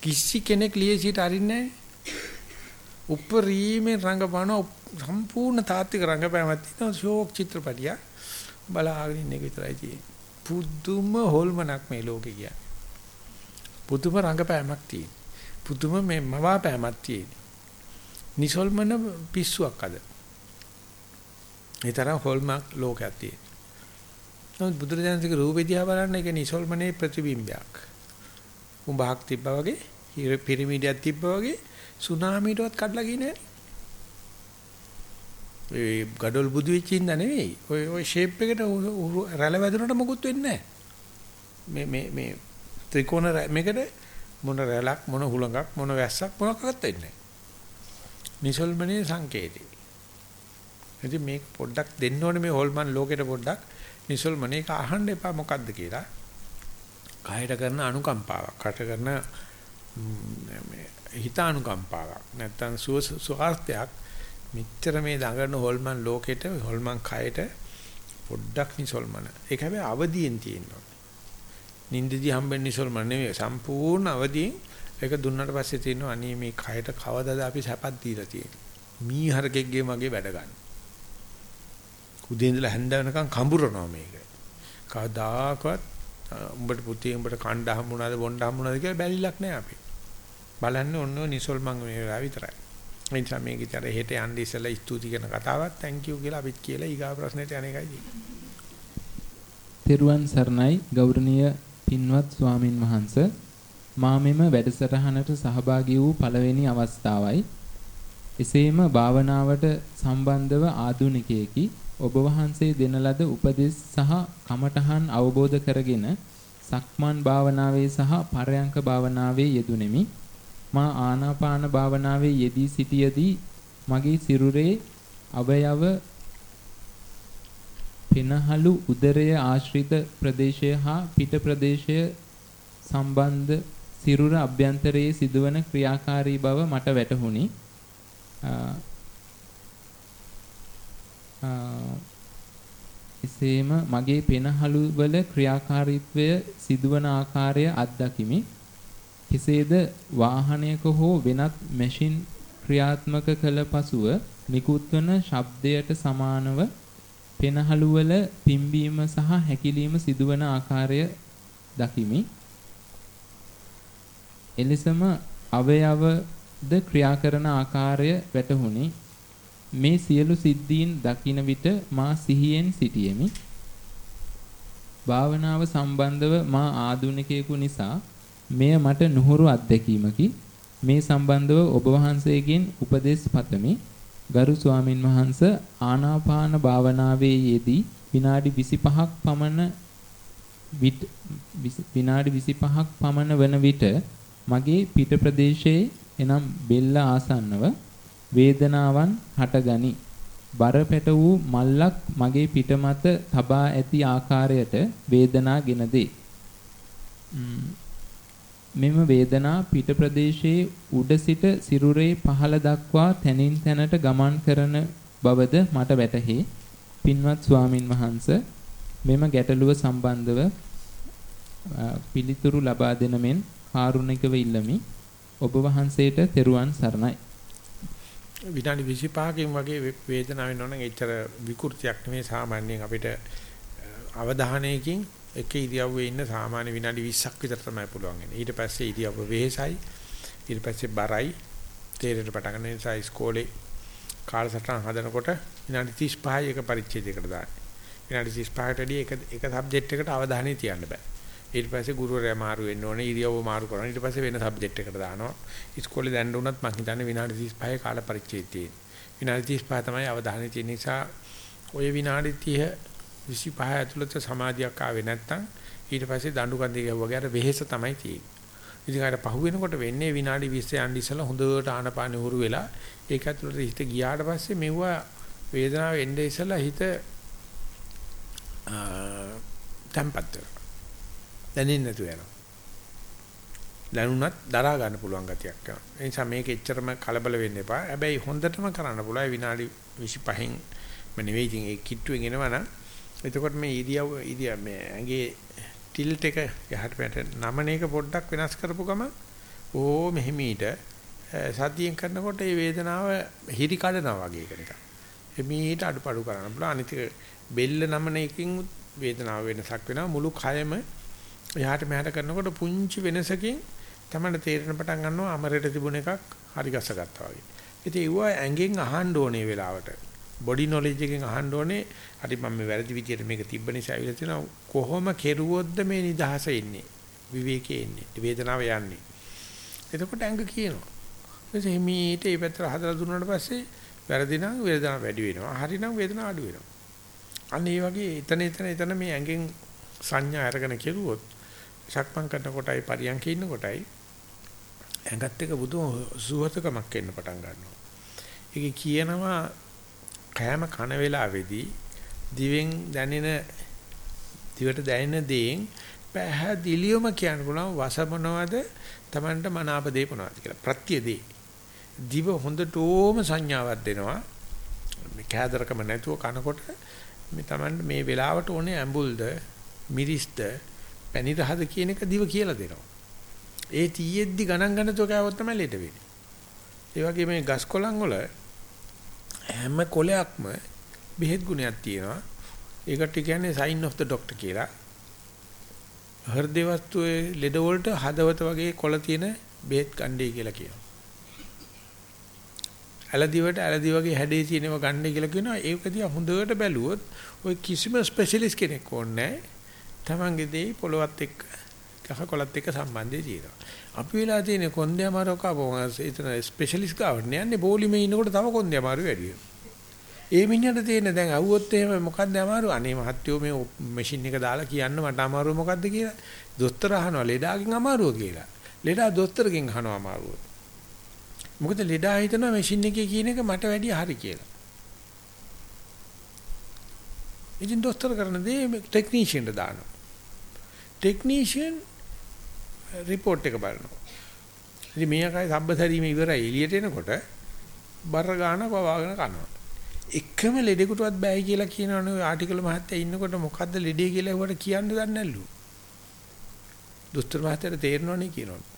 S1: කිසි කෙනෙක් ලියසිට අරින්නේ නැහැ. උප්පරීමේ රංගපාන සම්පූර්ණ තාත්වික රංගපෑමක් තියෙනවා ෂෝක් චිත්‍රපටියක් බලාගෙන ඉන්න එක විතරයි තියෙන්නේ. පුදුම හොල්මනක් මේ ලෝකේ කියන්නේ. පුදුම රංගපෑමක් තියෙන්නේ. පුදුම මේ මවාපෑමක් තියෙන්නේ. නිසල්මන පිස්සුවක් අද. ඒ තරම් හොල්මක් ලෝකයක් තියෙන්නේ. නමුත් බුදුරජාණන්ගේ රූපේ දිහා බලන්න ඒක නිසල්මනේ ප්‍රතිබිම්බයක්. උඹහක් තිබ්බා වගේ, හිර පිරමීඩයක් තිබ්බා වගේ සුනාමීටවත් කඩලා ගියේ නැහැ. ඒ gadol බුදු වෙච්ච ඉඳ නෙවෙයි. ඔය ඔය ෂේප් එකට රැළ වැදුනට මොකුත් වෙන්නේ නැහැ. මේ මේ මේ ත්‍රිකෝණ මේකට මොන රැළක් මොන හුලඟක් මොන වැස්සක් මොනක්වත් වෙන්නේ නැහැ. නිසල්මනේ සංකේතي. ඉතින් මේක පොඩ්ඩක් දෙන්න ඕනේ මේ හොල්මන් ලෝකෙට පොඩ්ඩක් නිසල්මනේ ඒක අහන්න එපා මොකද්ද කියලා. කායට කරන අනුකම්පාවක්, කට කරන මේ හිතානුකම්පාවක් නැත්තම් සුවාර්ථයක් මෙච්චර මේ දඟන හොල්මන් ලෝකෙට හොල්මන් කයට පොඩ්ඩක් නිසල්මන. ඒක හැබැයි අවදියෙන් තියෙනවා. නින්දදී හම්බෙන්නේ නිසල්මන නෙවෙයි සම්පූර්ණ අවදියෙන් ඒක දුන්නාට පස්සේ තියෙනවා අනේ මේ කයට කවදාද අපි සැපක් දීලා තියෙන්නේ. මීහරකෙක්ගේ මගේ වැඩ ගන්න. උදේ ඉඳලා හැන්ද වෙනකන් කඹරනවා මේක. කවදාකවත් උඹට පුතේ උඹට කණ්ඩ හම්බුණාද බොණ්ඩ හම්බුණාද කියලා බැලිලක් නැහැ අපි. බලන්නේ ඔන්න නිසල්මන් මේ වෙලාව විතරයි. ඒ නිසා මේක ඉතර හෙට යන්න ඉස්සෙල්ලා ස්තුති කරන කතාවක් thank you කියලා අපිත් කියලා ඊගා ප්‍රශ්නෙට යන එකයි තියෙන්නේ.
S2: තෙරුවන් සරණයි ගෞරවනීය පින්වත් ස්වාමින් වහන්සේ මා මෙම වැඩසටහනට සහභාගී වූ පළවෙනි අවස්ථාවයි. එසේම භාවනාවට සම්බන්ධව ආධුනිකයෙකි ඔබ වහන්සේ දෙන ලද උපදෙස් සහ කමඨහන් අවබෝධ කරගෙන සක්මන් භාවනාවේ සහ පරයන්ක භාවනාවේ යෙදුණෙමි. මා ආනාපාන භාවනාවේ යෙදී සිටියේදී මගේ සිරුරේ අවයව පෙනහළු උදරය ආශ්‍රිත ප්‍රදේශය හා පිට ප්‍රදේශය සම්බන්ධ සිරුර අභ්‍යන්තරයේ සිදුවන ක්‍රියාකාරී බව මට වැටහුණි. එසේම මගේ පෙනහළු වල ක්‍රියාකාරීත්වය සිදුවන ආකාරය අත්දකිමි. කෙසේද වාහනයක හෝ වෙනත් මැෂින් ක්‍රියාත්මක කළ පසුව නිකුත්වන ශබ්දයට සමානව පෙනහළු වල පිම්බීම සහ හැකිලීම සිදුවන ආකාරය දකිමි. එලෙසම අවයවද ක්‍රියා කරන ආකාරය වැටහුණි. මේ සියලු සිද්ධීන් දකින විට මා සිහියෙන් සිටියෙමි. භාවනාව සම්බන්ධව මා ආධුනිකයෙකු නිසා මෙය මට නුහුරු අත්දැකීමකි. මේ සම්බන්ධව ඔබ වහන්සේගෙන් උපදෙස් පතමි. ගරු ස්වාමින් වහන්සේ ආනාපාන භාවනාවේ යෙදී විනාඩි 25ක් පමණ විනාඩි 25ක් පමණ වන විට මගේ පිට ප්‍රදේශයේ එනම් බෙල්ල ආසන්නව වේදනාවන් හටගනි. බර පැට වූ මල්ලක් මගේ පිට මත තබා ඇති ආකාරයට වේදනා ගෙන දේ. මෙම වේදනා පිට ප්‍රදේශයේ උඩ සිට සිරුරේ පහළ දක්වා තනින් තැනට ගමන් කරන බවද මට වැටහි. පින්වත් ස්වාමින් වහන්සේ මෙම ගැටලුව සම්බන්ධව පිළිතුරු ලබා දෙන මෙන් කාරුණිකව ඉල්ලමි. ඔබ වහන්සේට තෙරුවන් සරණයි.
S1: විනාඩි 25කින් වගේ වේදනාව වෙනවනම් එච්චර විකෘතියක් නෙමෙයි සාමාන්‍යයෙන් අපිට අවධානයකින් එක ඉරියව්වේ ඉන්න සාමාන්‍ය විනාඩි 20ක් විතර තමයි පුළුවන් වෙන්නේ. ඊට පස්සේ ඉරියව්ව වෙහෙසයි. ඊට පස්සේ බරයි. තේරෙට පටන් ගන්න නිසා ඉස්කෝලේ කාලසටහන හදනකොට විනාඩි 35යි එක පරිච්ඡේදයකට දාන්නේ. විනාඩි 35කට වැඩි එක එක සබ්ජෙක්ට් එකට අවධානය තියන්න බෑ. ඊට පස්සේ ගුරුවරයා මාරු වෙන්න ඕනේ ඉරියව්ව මාරු කරනවා. ඊට පස්සේ වෙන සබ්ජෙක්ට් එකට දානවා. ඉස්කෝලේ දැන්න උනත් මම හිතන්නේ විනාඩි 35 කාල පරිච්ඡේදය තියෙන. විනාඩි 35 තමයි අවධානය තියෙන නිසා ওই විනාඩි 30 25 ඇතුළත සමාධියක් ආවේ නැත්නම් ඊට පස්සේ දඬු කන්දේ ගැහුවා අර වෙහෙස තමයි තියෙන්නේ. ඉතින් අර පහු වෙනකොට වෙන්නේ විනාඩි 20 යන්න ඉස්සලා හොඳට ආනපාන උරු වෙලා ඒක ඇතුළත හිත ගියාට පස්සේ මෙවුවා වේදනාව එන්නේ ඉස්සලා හිත තැම්පත් වෙනවා. දැනෙන්නේ නැතු වෙනවා. දැනුණත් දරා ගන්න පුළුවන් ගතියක් කරනවා. ඒ නිසා මේක එච්චරම කලබල වෙන්න එපා. හැබැයි හොඳටම කරන්න පුළුවන් විනාඩි 25න් මම නෙවෙයි ඉතින් ඒ කිට්ටුවෙන් එනවනම් එතකොට මේ ඉරියව් ඉරිය මේ ඇඟේ ටිල්ට් එක යහට පැට නමන එක පොඩ්ඩක් වෙනස් කරපු ගම ඕ මෙහිමීට සතියෙන් කරනකොට මේ වේදනාව හිරි කඩනවා වගේ එක නිකන්. එමීට අඩුපාඩු කරන්න පුළුවන්. අනිත් බෙල්ල නමන එකකින් වේදනාව වෙනසක් වෙනවා. මුළු කයම එහාට මෙහාට කරනකොට පුංචි වෙනසකින් තමයි තේරෙන පටන් ගන්නවා අමරයට තිබුණ එකක් හරි ගස්සගත්තා වගේ. ඉතින් ඒව ඇඟෙන් අහන්න ඕනේ වෙලාවට. බොඩි නොලෙජ් එකෙන් අහන්න ඕනේ. හරි මම මේ වැරදි විදියට මේක තිබ්බ නිසා ඇවිල්ලා තියෙනවා කොහොම කෙරුවොත්ද මේ නිදහස එන්නේ විවේකයේ එන්නේ වේදනාව යන්නේ. එතකොට ඇඟ කියනවා. ඊට හිමීට ඒ පැත්තට හදලා දුන්නාට පස්සේ වැරදි නම් වේදනාව වැඩි වෙනවා. හරි නම් වේදනාව අඩු වෙනවා. අන්න ඒ වගේ එතන එතන එතන මේ ඇඟෙන් සංඥා අරගෙන කෙරුවොත් සක්මන් කරනකොටයි පරියන්ක ඉන්නකොටයි ඇඟත් එක බුදු සුවතකමක් එන්න පටන් ගන්නවා. ඒක කියනවා කෑම කන වෙලාවේදී දිවෙන් දැනෙන දිවට දැනෙන දේෙන් පැහැදිලිවම කියන්න පුළුවන් වස මොනවද Tamanට මනාප දේ මොනවද කියලා. ප්‍රත්‍ය දේ. දිව හොඳටම සංඥාවක් දෙනවා. මේ කෑදරකම නැතුව කනකොට මේ Tamanට මේ වෙලාවට ඕනේ ඇඹුල්ද මිරිස්ද පැණි රහද කියන එක දිව කියලා දෙනවා. ඒ තීයෙද්දි ගණන් ගන්න තෝකාවක් තමයි ලෙඩ වෙන්නේ. ඒ වගේ මේ ගස් කොළන් වල හැම කොලයක්ම බෙහෙත් ගුණයක් තියෙනවා. ඒකට කියන්නේ sign of the doctor කියලා. හෘද වස්තුවේ ලෙඩ වලට හදවත වගේ කොළ තියෙන බෙහෙත් ගන්නේ කියලා කියනවා. ඇලදිවට ඇලදි වගේ හැඩේ තියෙනව ගන්නේ කියලා කියනවා. ඒක දිහා හොඳට බැලුවොත් ওই කිසිම ස්පෙෂලිස්ට් කෙනෙක් ඕනේ නැහැ. Tamange දෙයි පොළවත් එක්ක කහ කොළත් එක්ක සම්බන්ධය තියෙනවා. අපි වෙලා තියෙන කොන්දේ අමාරු කපුව එතන ස්පෙෂලිස්ට් ගාවට යන්නේ පොලිමේ ඉන්නකොට තව කොන්දේ අමාරු වැඩි ඒ මිනිහට තියෙන දැන් අහුවොත් එහෙම මොකද්ද අමාරු අනේ මහත්තයෝ මේ මැෂින් එක දාලා කියන්න මට අමාරුව මොකද්ද කියලා. දොස්තර අහනවා ලෙඩාගෙන් අමාරුව කියලා. ලෙඩා දොස්තරගෙන් අහනවා අමාරුව. මොකද ලෙඩා හිතනවා මැෂින් එකේ කියන එක මට වැඩිය හරි කියලා. ඉතින් දොස්තර කරන දේ ටෙක්නීෂියන්ට දානවා. ටෙක්නීෂියන් report එක බලනවා. ඉතින් මේකයි සබ්බසරීම ඉවරයි එළියට එනකොට බර ගන්න පවාගෙන කනවා. එකම ලෙඩෙකුටවත් බෑයි කියලා කියනවනේ ඔය ආටිකල් මහත්තයා ඉන්නකොට මොකද්ද ලෙඩේ කියලා ඒවට කියන්න දන්නේ නැල්ලු. දොස්තර මහත්තයාට තේරෙනවනේ කියනවනේ.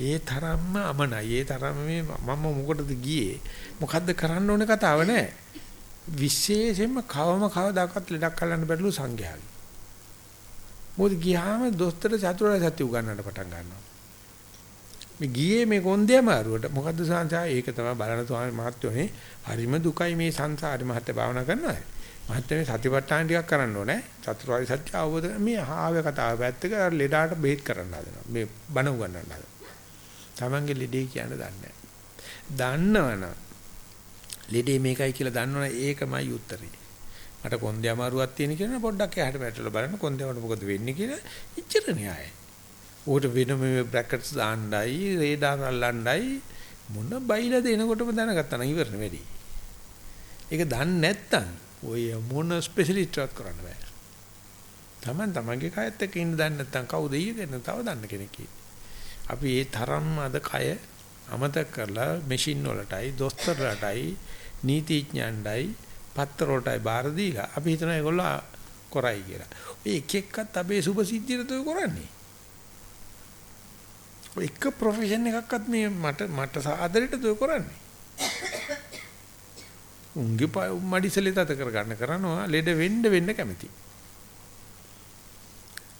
S1: ඒ තරම්ම අමනයි. ඒ තරම්ම මේ මම මොකටද ගියේ? මොකද්ද කරන්න ඕනේ කතාව නෑ. විශේෂයෙන්ම කවම කවදාකවත් ලෙඩක් කලන්න බැරිලු සංඝයාගේ. මොකද ගියාම දොස්තර චතුරාර්ය සත්‍ය උගන්වන්න පටන් ගන්නවා. මේ ගියේ මේ කොන්දේ අමාරුවට මොකද්ද සංසාර ඒක තමයි බලන ස්වාමී මහත්වෝනේ හරිම දුකයි මේ සංසාරේ මහත්ය භාවනා කරනවා. මහත්මේ සතිපට්ඨාන ටිකක් කරන්න ඕනේ. චතුරාර්ය සත්‍ය අවබෝධ මේ ආවේ කතාව පැත්තක ලෙඩාට බෙහෙත් කරන්න හදනවා. මේ බණ උගන්නන්න හදනවා. Tamange ලෙඩේ කියන්න දන්නේ නැහැ. දන්නවනම් ලෙඩේ මේකයි කියලා දන්නවනම් ඒකමයි උත්තරේ. මට කොන්දේ අමාරුවක් තියෙන කියලා පොඩ්ඩක් එහාට පැටලලා බලන්න කොන්දේ වල මොකද වෙන්නේ කියලා ඉච්චර න්‍යායයි. උකට වෙන මේ බ්‍රැකට්ස් දාන්නයි රේඩාර් අල්ලන්නයි මොන බයිලා දෙනකොටම දැනගත්තා නම් ඉවරනේ වැඩි. ඒක දන්නේ නැත්තම් ඔය මොන ස්පෙෂලිස්ට්වත් කරන්න බෑ. Taman tamange කයත් එක්ක ඉන්න දන්නේ නැත්තම් කවුද ඊගෙන තව දන්න කෙනෙක් අපි ඒ තරම්ම අද කය අමතක කරලා මැෂින් වලටයි දොස්තරලටයි නීතිඥයන්ටයි පත්තර වලටයි බාර දීලා අපි හිතනවා ඒගොල්ලෝ කරයි කියලා. ඔය එක එක්කත් අපේ සුභ සිද්ධියට ඔය කරන්නේ. ඔය එක ප්‍රොෆෙෂන් එකක්වත් මේ මට මට ආදරෙට ඔය කරන්නේ. උන්ගේ මඩිසලේ තත කරගන්න කරනවා ලෙඩ වෙන්න වෙන්න කැමති.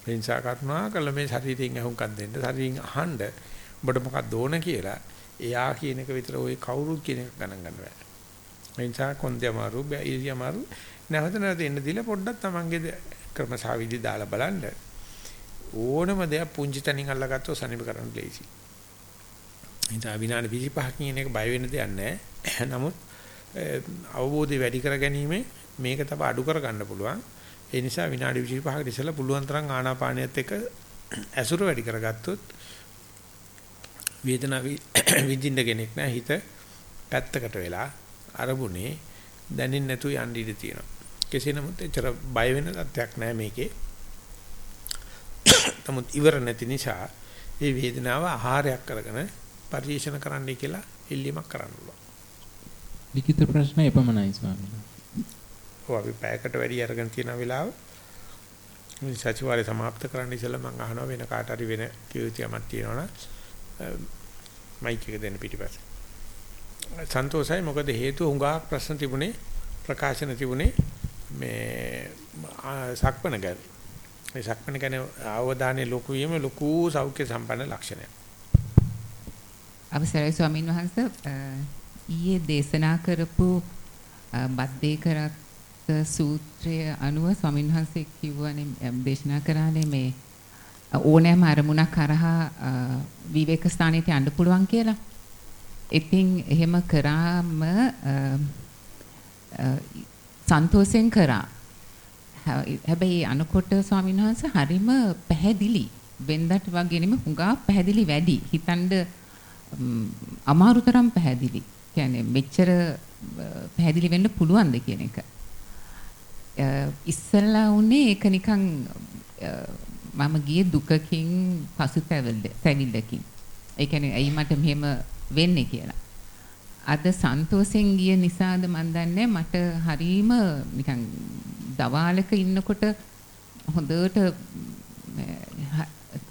S1: වෙන්සා කරනවා කළ මේ ශරීරයෙන් අහුම්කම් දෙන්න ශරීරයෙන් අහන්න ඔබට මොකක්ද ඕන කියලා එයා කියන එක විතර ওই කවුරුත් කියන එක ගණන් ගන්න බෑ. වෙන්සා කොන්දේ අමාරු බැයිරි අමාරු නැවත නැවත එන්න දීලා පොඩ්ඩක් තමන්ගේ ක්‍රමසාවිදි දාලා බලන්න. ඕනම දෙයක් පුංචි තනින් අල්ලගත්තොත් සනිප කරන්න ලේසි. ඉතින් විනාඩි 25 කියන එක බය වෙන්න දෙයක් නැහැ. නමුත් අවබෝධය වැඩි කර ගැනීම මේක තව අඩු කර ගන්න පුළුවන්. ඒ නිසා විනාඩි 25කට ඉස්සෙල්ලා පුළුවන් තරම් ආනාපානියත් එක්ක ඇසුර වැඩි කරගත්තොත් වේදනාව විඳින්න කෙනෙක් නෑ හිත පැත්තකට වෙලා අරමුණේ දැනෙන්නේ නැතුව යන්න ඉඩ තියෙනවා. කෙසේ නමුත් එච්චර බය වෙන තත්යක් නැහැ මේකේ. නමුත් ඉවර නැති නිසා මේ වේදනාව ආහාරයක් කරගෙන පරිශන කරන්නයි කියලා ඉල්ලීමක් කරන්න ඕන.
S2: ලිඛිත ප්‍රශ්න එපමණයි ස්වාමීන් වහන්සේ.
S1: ඔව් අපි පැයකට වැඩි අරගෙන තියෙන වෙලාව මේ සතිವಾರේ સમાપ્ત කරන්න ඉස්සෙල්ලා මම අහනවා වෙන කාට හරි වෙන කියුතියක් තියෙනවනම් මයික් එක දෙන්න පිටිපස්සේ. සන්තෝෂයි මොකද හේතුව හුඟක් ප්‍රශ්න තිබුණේ ප්‍රකාශන තිබුණේ මේ සක්මණ ගැන. මේ සක්මණ ගැන අවධානය ලොකු වීම ලොකු සෞඛ්‍ය සම්පන්න ලක්ෂණයක්.
S3: අවසරයි ස්වාමින් වහන්සේ ඊයේ දේශනා කරපු බද්දේ කරත් සූත්‍රය අනුව ස්වාමින් වහන්සේ කිව්වනේ දේශනා කරානේ මේ ඕනෑම අරමුණක් කරහා විවේක ස්ථානෙට යන්න පුළුවන් කියලා. ඉතින් එහෙම කරාම සන්තෝෂෙන් කරා. හැබැයි අනකොට ස්වාමීන් වහන්සේ හරිම පැහැදිලි. වෙන්දට වගේ නෙමෙයි හුඟා පැහැදිලි වැඩි. හිතනද අමාරු තරම් පැහැදිලි. කියන්නේ මෙච්චර පැහැදිලි වෙන්න පුළුවන්ද කියන එක. ඉස්සල්ලා උනේ ඒක නිකන් මම ගියේ දුකකින් පසුතැවිල්ලකින්. ඒ කියන්නේ ඇයි මට මෙහෙම වෙන්නේ කියලා. අද සන්තෝෂෙන් ගිය නිසාද මන් දන්නේ මට හරීම නිකන් දවාලක ඉන්නකොට හොඳට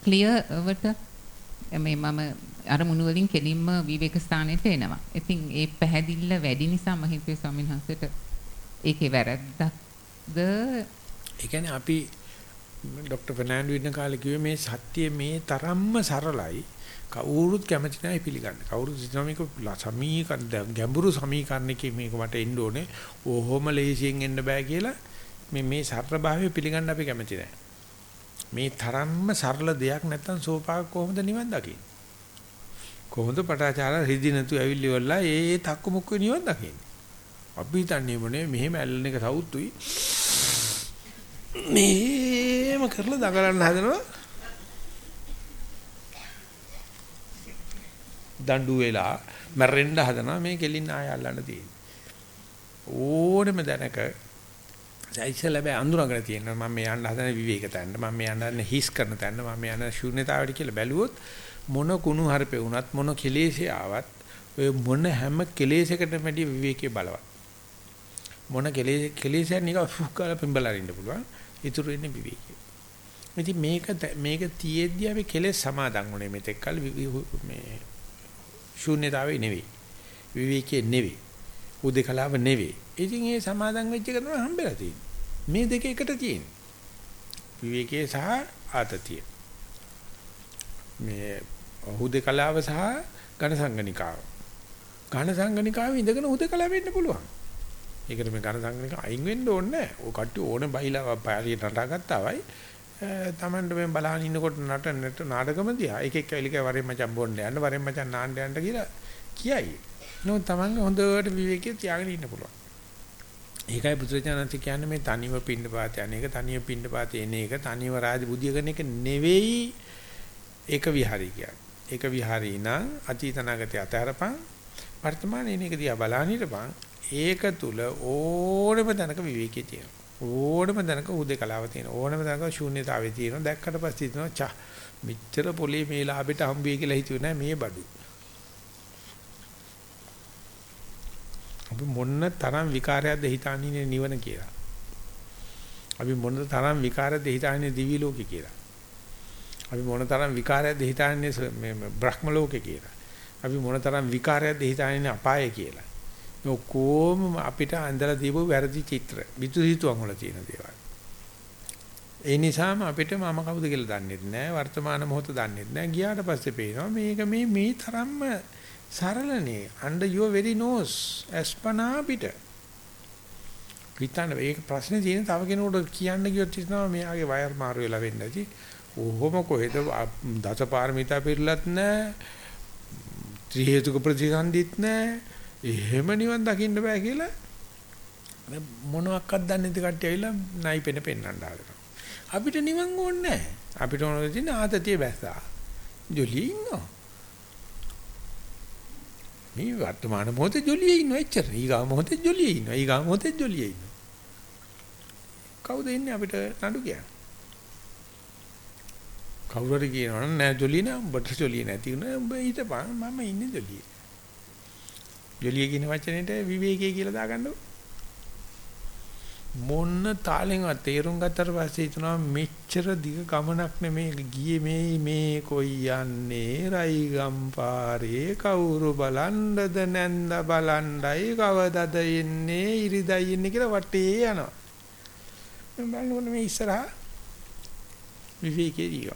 S3: ක්ලියර් වට මේ මම අරමුණු වලින් කෙලින්ම විවේක ස්ථානෙට එනවා. ඉතින් ඒ පැහැදිල්ල වැඩි නිසා මම හිතුවේ ස්වාමීන් වහන්සේට ඒකේ වැරද්දක්ද
S1: ඒ කියන්නේ අපි ડોક્ટર ෆර්නෑන්ඩෝ ඉන්න කාලේ කිව්වේ මේ සත්‍ය මේ තරම්ම සරලයි කවුරුත් කැමති නැහැ පිළිගන්න. කවුරුත් හිතනවා මේක සමීකරණ ගැඹුරු සමීකරණයකින් මේක මට එන්න ඕනේ. ඕහොම ලේසියෙන් එන්න බෑ කියලා මේ මේ සරල භාවය පිළිගන්න අපි කැමති නැහැ. මේ තරම්ම සරල දෙයක් නැත්තම් සෝපාක කොහොමද නිවන් දකින්නේ? කොහොමද පටාචාර රිදි නැතු ඇවිල්ලි වල්ලා ඒ තක්කු මුක්ක නිවන් දකින්නේ? අපි හිතන්නේ මොනේ මෙහෙම ඇල්ලන එක සවුත්තුයි. මේම කරලා දඟලන්න හදනවා. දඬු වෙලා මැරෙන්න හදනවා මේ කෙලින් ආය අල්ලන්න තියෙන්නේ. ඕනෙම දැනක ඉතින් ලැබෙ අඳුරගෙන තියෙනවා. මම මේ යන්න හදන විවේක තැන්න මම මේ යන්න හිස් කරන තැන්න මම මේ යන ශූන්‍යතාවයට කියලා බැලුවොත් මොන කුණු හරපේ වුණත් මොන කෙලෙසේ ආවත් ඔය මොන හැම කෙලෙසයකටම වැඩි විවේකයේ බලවත්. මොන කෙලෙස කෙලෙසයන් නිකන් ෆුක් කරලා පිඹලරින්න පුළුවන්. ඉතුරු වෙන්නේ විවේකයේ ඉතින් මේක මේක තියෙද්දි අපි කෙලෙස් සමාදන් වුණේ මෙතෙක් කල මේ ශූන්‍යතාවේ නෙවෙයි විවේකයේ නෙවෙයි උදේකලාව නෙවෙයි ඉතින් ඒ සමාදන් වෙච්ච එක තමයි හම්බෙලා තියෙන්නේ. මේ දෙක එකට තියෙන්නේ. විවේකයේ සහ ආතතිය. මේ හුදේකලාව සහ ඝන සංගණිකාව. ඝන සංගණිකාව ඉඳගෙන හුදේකලාව වෙන්න පුළුවන්. ඒකට මේ ඝන සංගණක අයින් වෙන්න ඕනේ නැහැ. ඔය කට්ටිය ඕනේ බයිලා පාරියට නටාගත්තා වයි. තමන්ට මේ බලහන් ඉන්නකොට නටනට නාටකම දිහා එක එක එලික වරෙන් මචං බොන්න යන්න වරෙන් මචං නාන්න යන්න කියලා කියයි. නෝ තමන්ගේ හොඳට විවේකී තියාගෙන ඉන්න පුළුවන්. ඒකයි බුදුරජාණන් කියන්නේ මේ තනිව පින්න පාත යන එක තනිව පින්න පාත එන එක තනිව රාජ බුදිය කරන එක නෙවෙයි ඒක විහාරී කියන්නේ. ඒක විහාරී නම් අතීතනාගතය අතහැරපන් වර්තමානයේ එන එක දිහා බලන්න හිටපන් ඒක තුල ඕනම තැනක විවේකී තියෙනවා. ඕනම තැනක උදේකලාව තියෙනවා. ඕනම තැනක ශූන්‍යතාවය තියෙනවා. දැක්කට පස්සේ හිතනවා චා මෙච්චර පොලේ මේ ලාභෙට හම්බුවේ කියලා හිතුවේ නෑ මේ බඩු. අපි මොන්න තරම් විකාරයක්ද හිතාන්නේ නිවන කියලා. අපි මොන තරම් විකාරයක්ද හිතාන්නේ දිවි ලෝකේ කියලා. අපි මොන තරම් විකාරයක්ද හිතාන්නේ මේ බ්‍රහ්ම ලෝකේ කියලා. අපි මොන තරම් විකාරයක්ද හිතාන්නේ අපාය කියලා. මේ ඔක්කොම අපිට අඳලා දීපු වැරදි චිත්‍ර විදුහිතුන් වල තියෙන දේවල්. ඒ නිසාම අපිට මම කවුද කියලා දන්නේ නැහැ වර්තමාන මොහොත දන්නේ නැහැ ගියාට පස්සේ පේනවා මේක මේ මේ තරම්ම සරලනේ under your very nose අස්පනා පිට හිතන්න මේක ප්‍රශ්නේ තියෙන තව කෙනෙකුට කියන්න ගියොත් හිතනවා මෙයාගේ වයර් මාරු වෙලා වෙන්න ඇති. ඔහොම කොහෙද දසපාරමිතා පිළිලත් නැහැ. ත්‍රි හේතුක ප්‍රතිසන්දිත් නැහැ. එහෙම නිවන් දකින්න බෑ කියලා මොනවාක්වත් දන්නේ නැති කට්ටිය ඇවිල්ලා නයි පෙන පෙන්නන්න හදනවා. අපිට නිවන් ඕනේ නැහැ. අපිට ඕන දෙන්නේ ආතතිය බැස්සා. ජොලියේ ඉන්නවා. මේ වර්තමාන මොහොතේ ජොලියේ ඉන්නවා එච්චර. ඊගා මොහොතේ ජොලියේ ඉන්නවා. ඊගා මොහොතේ ජොලියේ ඉන්නවා. කවුද ඉන්නේ අපිට නඩු කියන්නේ? කවුරු හරි කියනවනම් නෑ ජොලිය නෑ උඹට ජොලිය නැති උන උඹ හිටපන් මම ඉන්නේ ජොලියේ. ජොලිය කියන වචනේට විවේකී කියලා දාගන්නකො. මොන්න තාලෙන්වත් තේරුම් ගත්තට පස්සේ හිතනවා මෙච්චර දිග ගමනක් නෙමේ ගියේ මේ මේ කොයි යන්නේ රයිගම් පාරේ කවුරු බලන්නද නැන්ද බලණ්ඩයි කවදද එන්නේ ඉරිදයි එන්නේ කියලා වටේ යනවා. මම බලනකොට මේ ඉස්සරහා විවේකී දිග.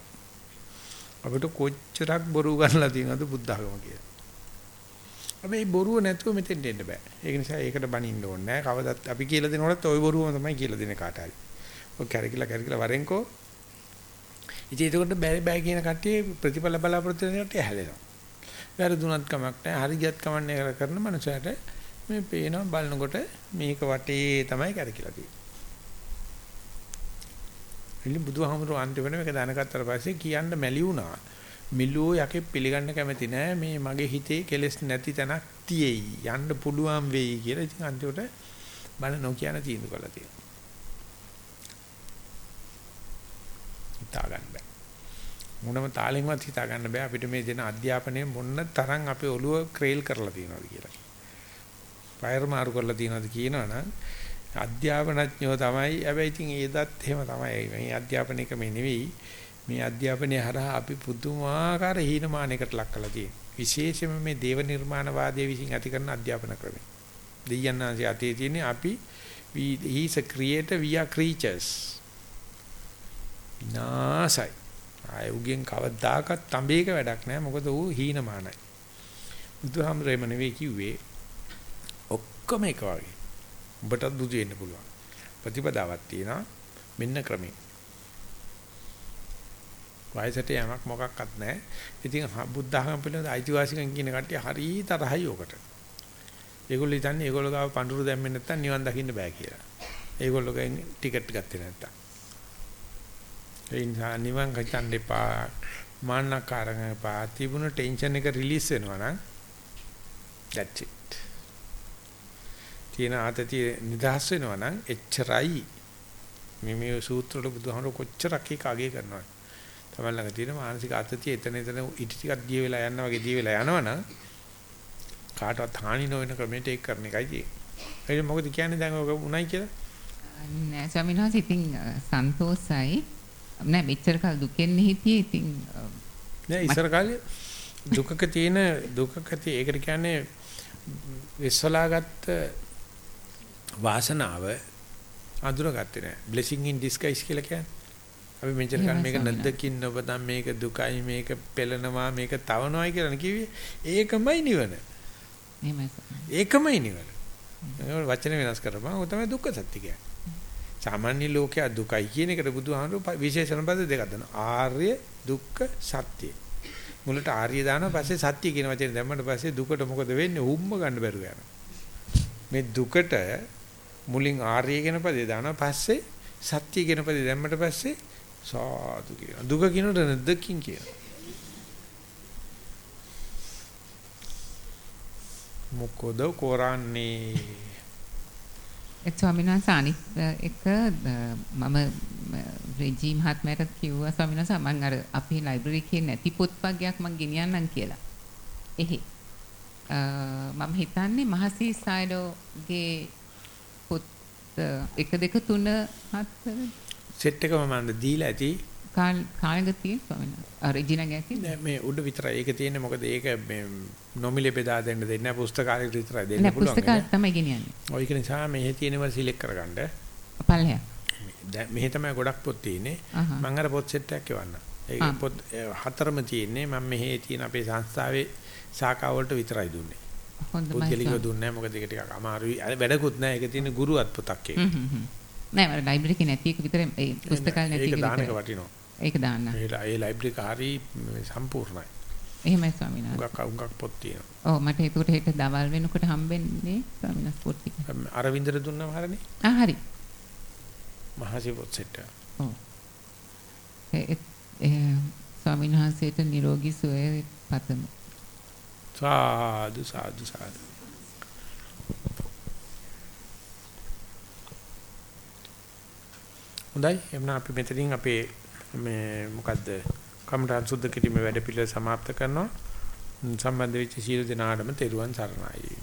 S1: අපිට කොච්චරක් බොරු ගන්නලා තියෙනවද බුද්ධ ධර්ම කියලා. හැබැයි බොරුව නැතුව මෙතෙන්ට එන්න බෑ. ඒක නිසා ඒකට බනින්න ඕනේ නෑ. කවදත් අපි කියලා දෙනකොටත් ওই බොරුවම තමයි කියලා දෙන්නේ කාට හරි. ඔය කැරකිලා කැරකිලා වරෙන්කෝ. ඉතින් ඒකට බෑ බෑ කියන කට්ටිය ප්‍රතිඵල බලාපොරොත්තු වෙන කට්ටිය හැලෙනවා. වැරදුනත් කමක් නෑ. හරි ගියත් කමක් නෑ කරන මනුස්සයට මේ පේනවා බලනකොට මේක වටේ තමයි කැරකිලා තියෙන්නේ. ඉතින් බුදුහාමුදුරුවෝ අන්තිමට මේක දැනගත්තට පස්සේ කියන්න මැලි වුණා. මිලෝ යකේ පිළිගන්න කැමති නෑ මේ මගේ හිතේ කෙලස් නැති තැනක් තියෙයි යන්න පුළුවන් වෙයි කියලා ඉතින් අන්තිමට බන නොකියන තීන්දුව කළා තියෙනවා. හිතා ගන්න බෑ. මොනම තාලෙන්වත් හිතා ගන්න බෑ අපිට මේ දෙන අධ්‍යාපනයේ මොන තරම් අපේ ඔළුව ක්‍රේල් කරලා තියෙනවද කියලා. වයර් මාරු කරලා තියෙනවද කියනවනම් අධ්‍යාපනඥයෝ තමයි හැබැයි ඉතින් ඒදත් එහෙම තමයි මේ අධ්‍යාපනයක මේ නෙවෙයි මේ අධ්‍යාපනයේ හරහා අපි පුදුමාකාර හීනමානයකට ලක් කරලා තියෙනවා. විශේෂයෙන්ම මේ දේව නිර්මාණවාදයේ විසින් ඇති කරන අධ්‍යාපන ක්‍රමය. දෙයයන්ාන්සේ අතේ තියෙන්නේ අපි we he is a creator we are creatures. නාසයි. ආය උගෙන් කවදාකවත් තඹේක වැඩක් නැහැ. මොකද ඌ හීනමානයි. බුදුහාමරේම නෙවෙයි කිව්වේ ඔක්කොම එක වගේ. උඹටත් බුදු වෙන්න පුළුවන්. ප්‍රතිපදාවක් තියෙනවා. මෙන්න ක්‍රමේ. වයසට යමක් මොකක්වත් නැහැ. ඉතින් බුද්ධ ධර්ම පිළිබඳ අයිතිවාසිකම් කියන කට්ටිය හරි තරහයි ඔකට. ඒගොල්ලෝ හිතන්නේ ඒගොල්ලෝ ගාව පඳුරු දැම්මේ නැත්තම් නිවන් දකින්න බෑ කියලා. ඒගොල්ලෝ ගෙන් ටිකට් ගත්තේ නැත්තම්. ඒ නිසා නිවන් ගන්න එපා. මාන්නකාරං එපා. තිබුණ ටෙන්ෂන් එක රිලීස් වෙනවා නම් that's it. තියෙන ආතතිය නිදහස් වෙනවා නම් එච්චරයි. මේ මේ සූත්‍ර වල බුදුහාමර කොච්චරක් එක අගය කරනවද? තමයි ළඟ තියෙන මානසික අතතිය එතන එතන ඉටි ටිකක් දිය වෙලා යනවා වගේ දිය වෙලා යනවනම් කාටවත් හානි නොවන ක්‍රමයට ඒක කරන එකයි තියෙන්නේ. ඒක මොකද කියන්නේ දැන් ඔක උණයි කියලා?
S3: නෑ ස්වාමීන් වහන්සේ ඉතින් සන්තෝසයි. නෑ මෙච්චර කල් දුකෙන් හිටියේ ඉතින්
S1: නෑ ඉස්සර කාලේ දුකක තියෙන දුකක තියෙ ඒකට කියන්නේ විශ්වලාගත්ත වාසනාව අඳුරගත්තේ නෑ. blessing in disguise කියලා කියන්නේ. අපි මෙච්චර කල් මේක නැද්දකින් ඔබ දැන් මේක දුකයි මේක පෙළනවා මේක තවනවායි කියලා කිව්වේ ඒකමයි නිවන. ඒකමයි නිවන. වචන වෙනස් කරපන්. ඔය තමයි දුක්ඛ සත්‍ය කියන්නේ. සාමාන්‍ය ලෝකයා දුකයි කියන එකට බුදුහාමුදුරු විශේෂණ පද දෙකක් දෙනවා. ආර්ය දුක්ඛ සත්‍ය. මුලට ආර්ය දානවා පස්සේ සත්‍ය කියන වචනේ දැම්මට පස්සේ දුකට මොකද වෙන්නේ? හුම්ම ගන්න බැරුව යනවා. මේ දුකට මුලින් ආර්ය කියන පදේ දානවා පස්සේ සත්‍ය කියන පදේ දැම්මට පස්සේ සාදු කියනවා. දුක කියනට නැද්දකින් කියනවා. මොකද කරන්නේ?
S3: ඒ ස්වාමීන් වහන්සේ අනිත් අ, එක අ, මම රෙජි මහත්මයාට කිව්වා ස්වාමීන් වහන්සේ මම අර අපේ ලයිබ්‍රරි එකේ නැති පොත් වර්ගයක් මම ගෙනියන්නම් කියලා. එහි අ, මම හිතන්නේ මහසී සයිඩෝගේ පොත් 1 2 3 4
S1: සෙට් එකම මම දීලා ඇති.
S3: කාල් කාලෙක තියෙන ස්වාමීන් වහන්සේ. අ රෙජිනා ගැසි.
S1: නෑ මේ උඩ විතරයි ඒක තියෙන්නේ මොකද ඒක මේ නොමිලේ බෙදා දෙන්න දෙන්නේ නැහැ පුස්තකාලයට විතරයි දෙන්න
S3: නෑ
S1: පුළුවන්.
S3: පුස්තකාලේ තමයි ගෙනියන්නේ.
S1: ඔය ඒක නිසා මෙහි තියෙනවා සිලෙක්ට් කරගන්න.
S3: පල්ලෙහා.
S1: මෙහි තමයි ගොඩක් පොත් තියෙන්නේ. මම අර පොත් සෙට් එකක් එවන්න. ඒක. පොත් හතරම තියෙන්නේ මම මෙහි තියෙන අපේ සංස්ථාවේ ශාඛාව වලට විතරයි දුන්නේ. පුද්ගලිකව දුන්නේ නැහැ මොකද ඒක ටිකක් අමාරුයි. අර වැඩකුත් නැහැ. ඒක තියෙන ගුරුවත් පොතක් ඒක.
S3: නෑ මම ලයිබ්‍රරි එකේ නැති එක විතරයි ඒ පුස්තකාලේ නැති
S1: ඒක
S3: එක
S1: දාන එක. වටිනවා.
S3: ඒක දාන්න.
S1: ඒ ලයිබ්‍රරි එක හරි සම්පූර්ණයි.
S3: එහෙමයි ස්වාමීන් වහන්සේ.
S1: උගක් උගක් පොත් තියෙනවා.
S3: ඔව් මට ඒකට හෙට දවල් වෙනකොට හම්බෙන්නේ ස්වාමීන් වහන්සේ පොත් ටික.
S1: අරවින්දට දුන්නම හරිනේ.
S3: ආ හරි.
S1: මහසි පොත් සෙට් එක.
S3: ඔව්. ඒ ස්වාමීන් වහන්සේට නිරෝගී සුවය පතමු.
S1: සාදු සාදු සාදු. හොඳයි එම්නම් අපි මෙතනින් අපේ මේ මොකද්ද කමඨාන් සුද්ධ කිරීමේ වැඩ පිළිවෙල સમાપ્ત කරනවා සම්බන්ධ වෙච්ච සියලු දෙනාටම තෙරුවන් සරණයි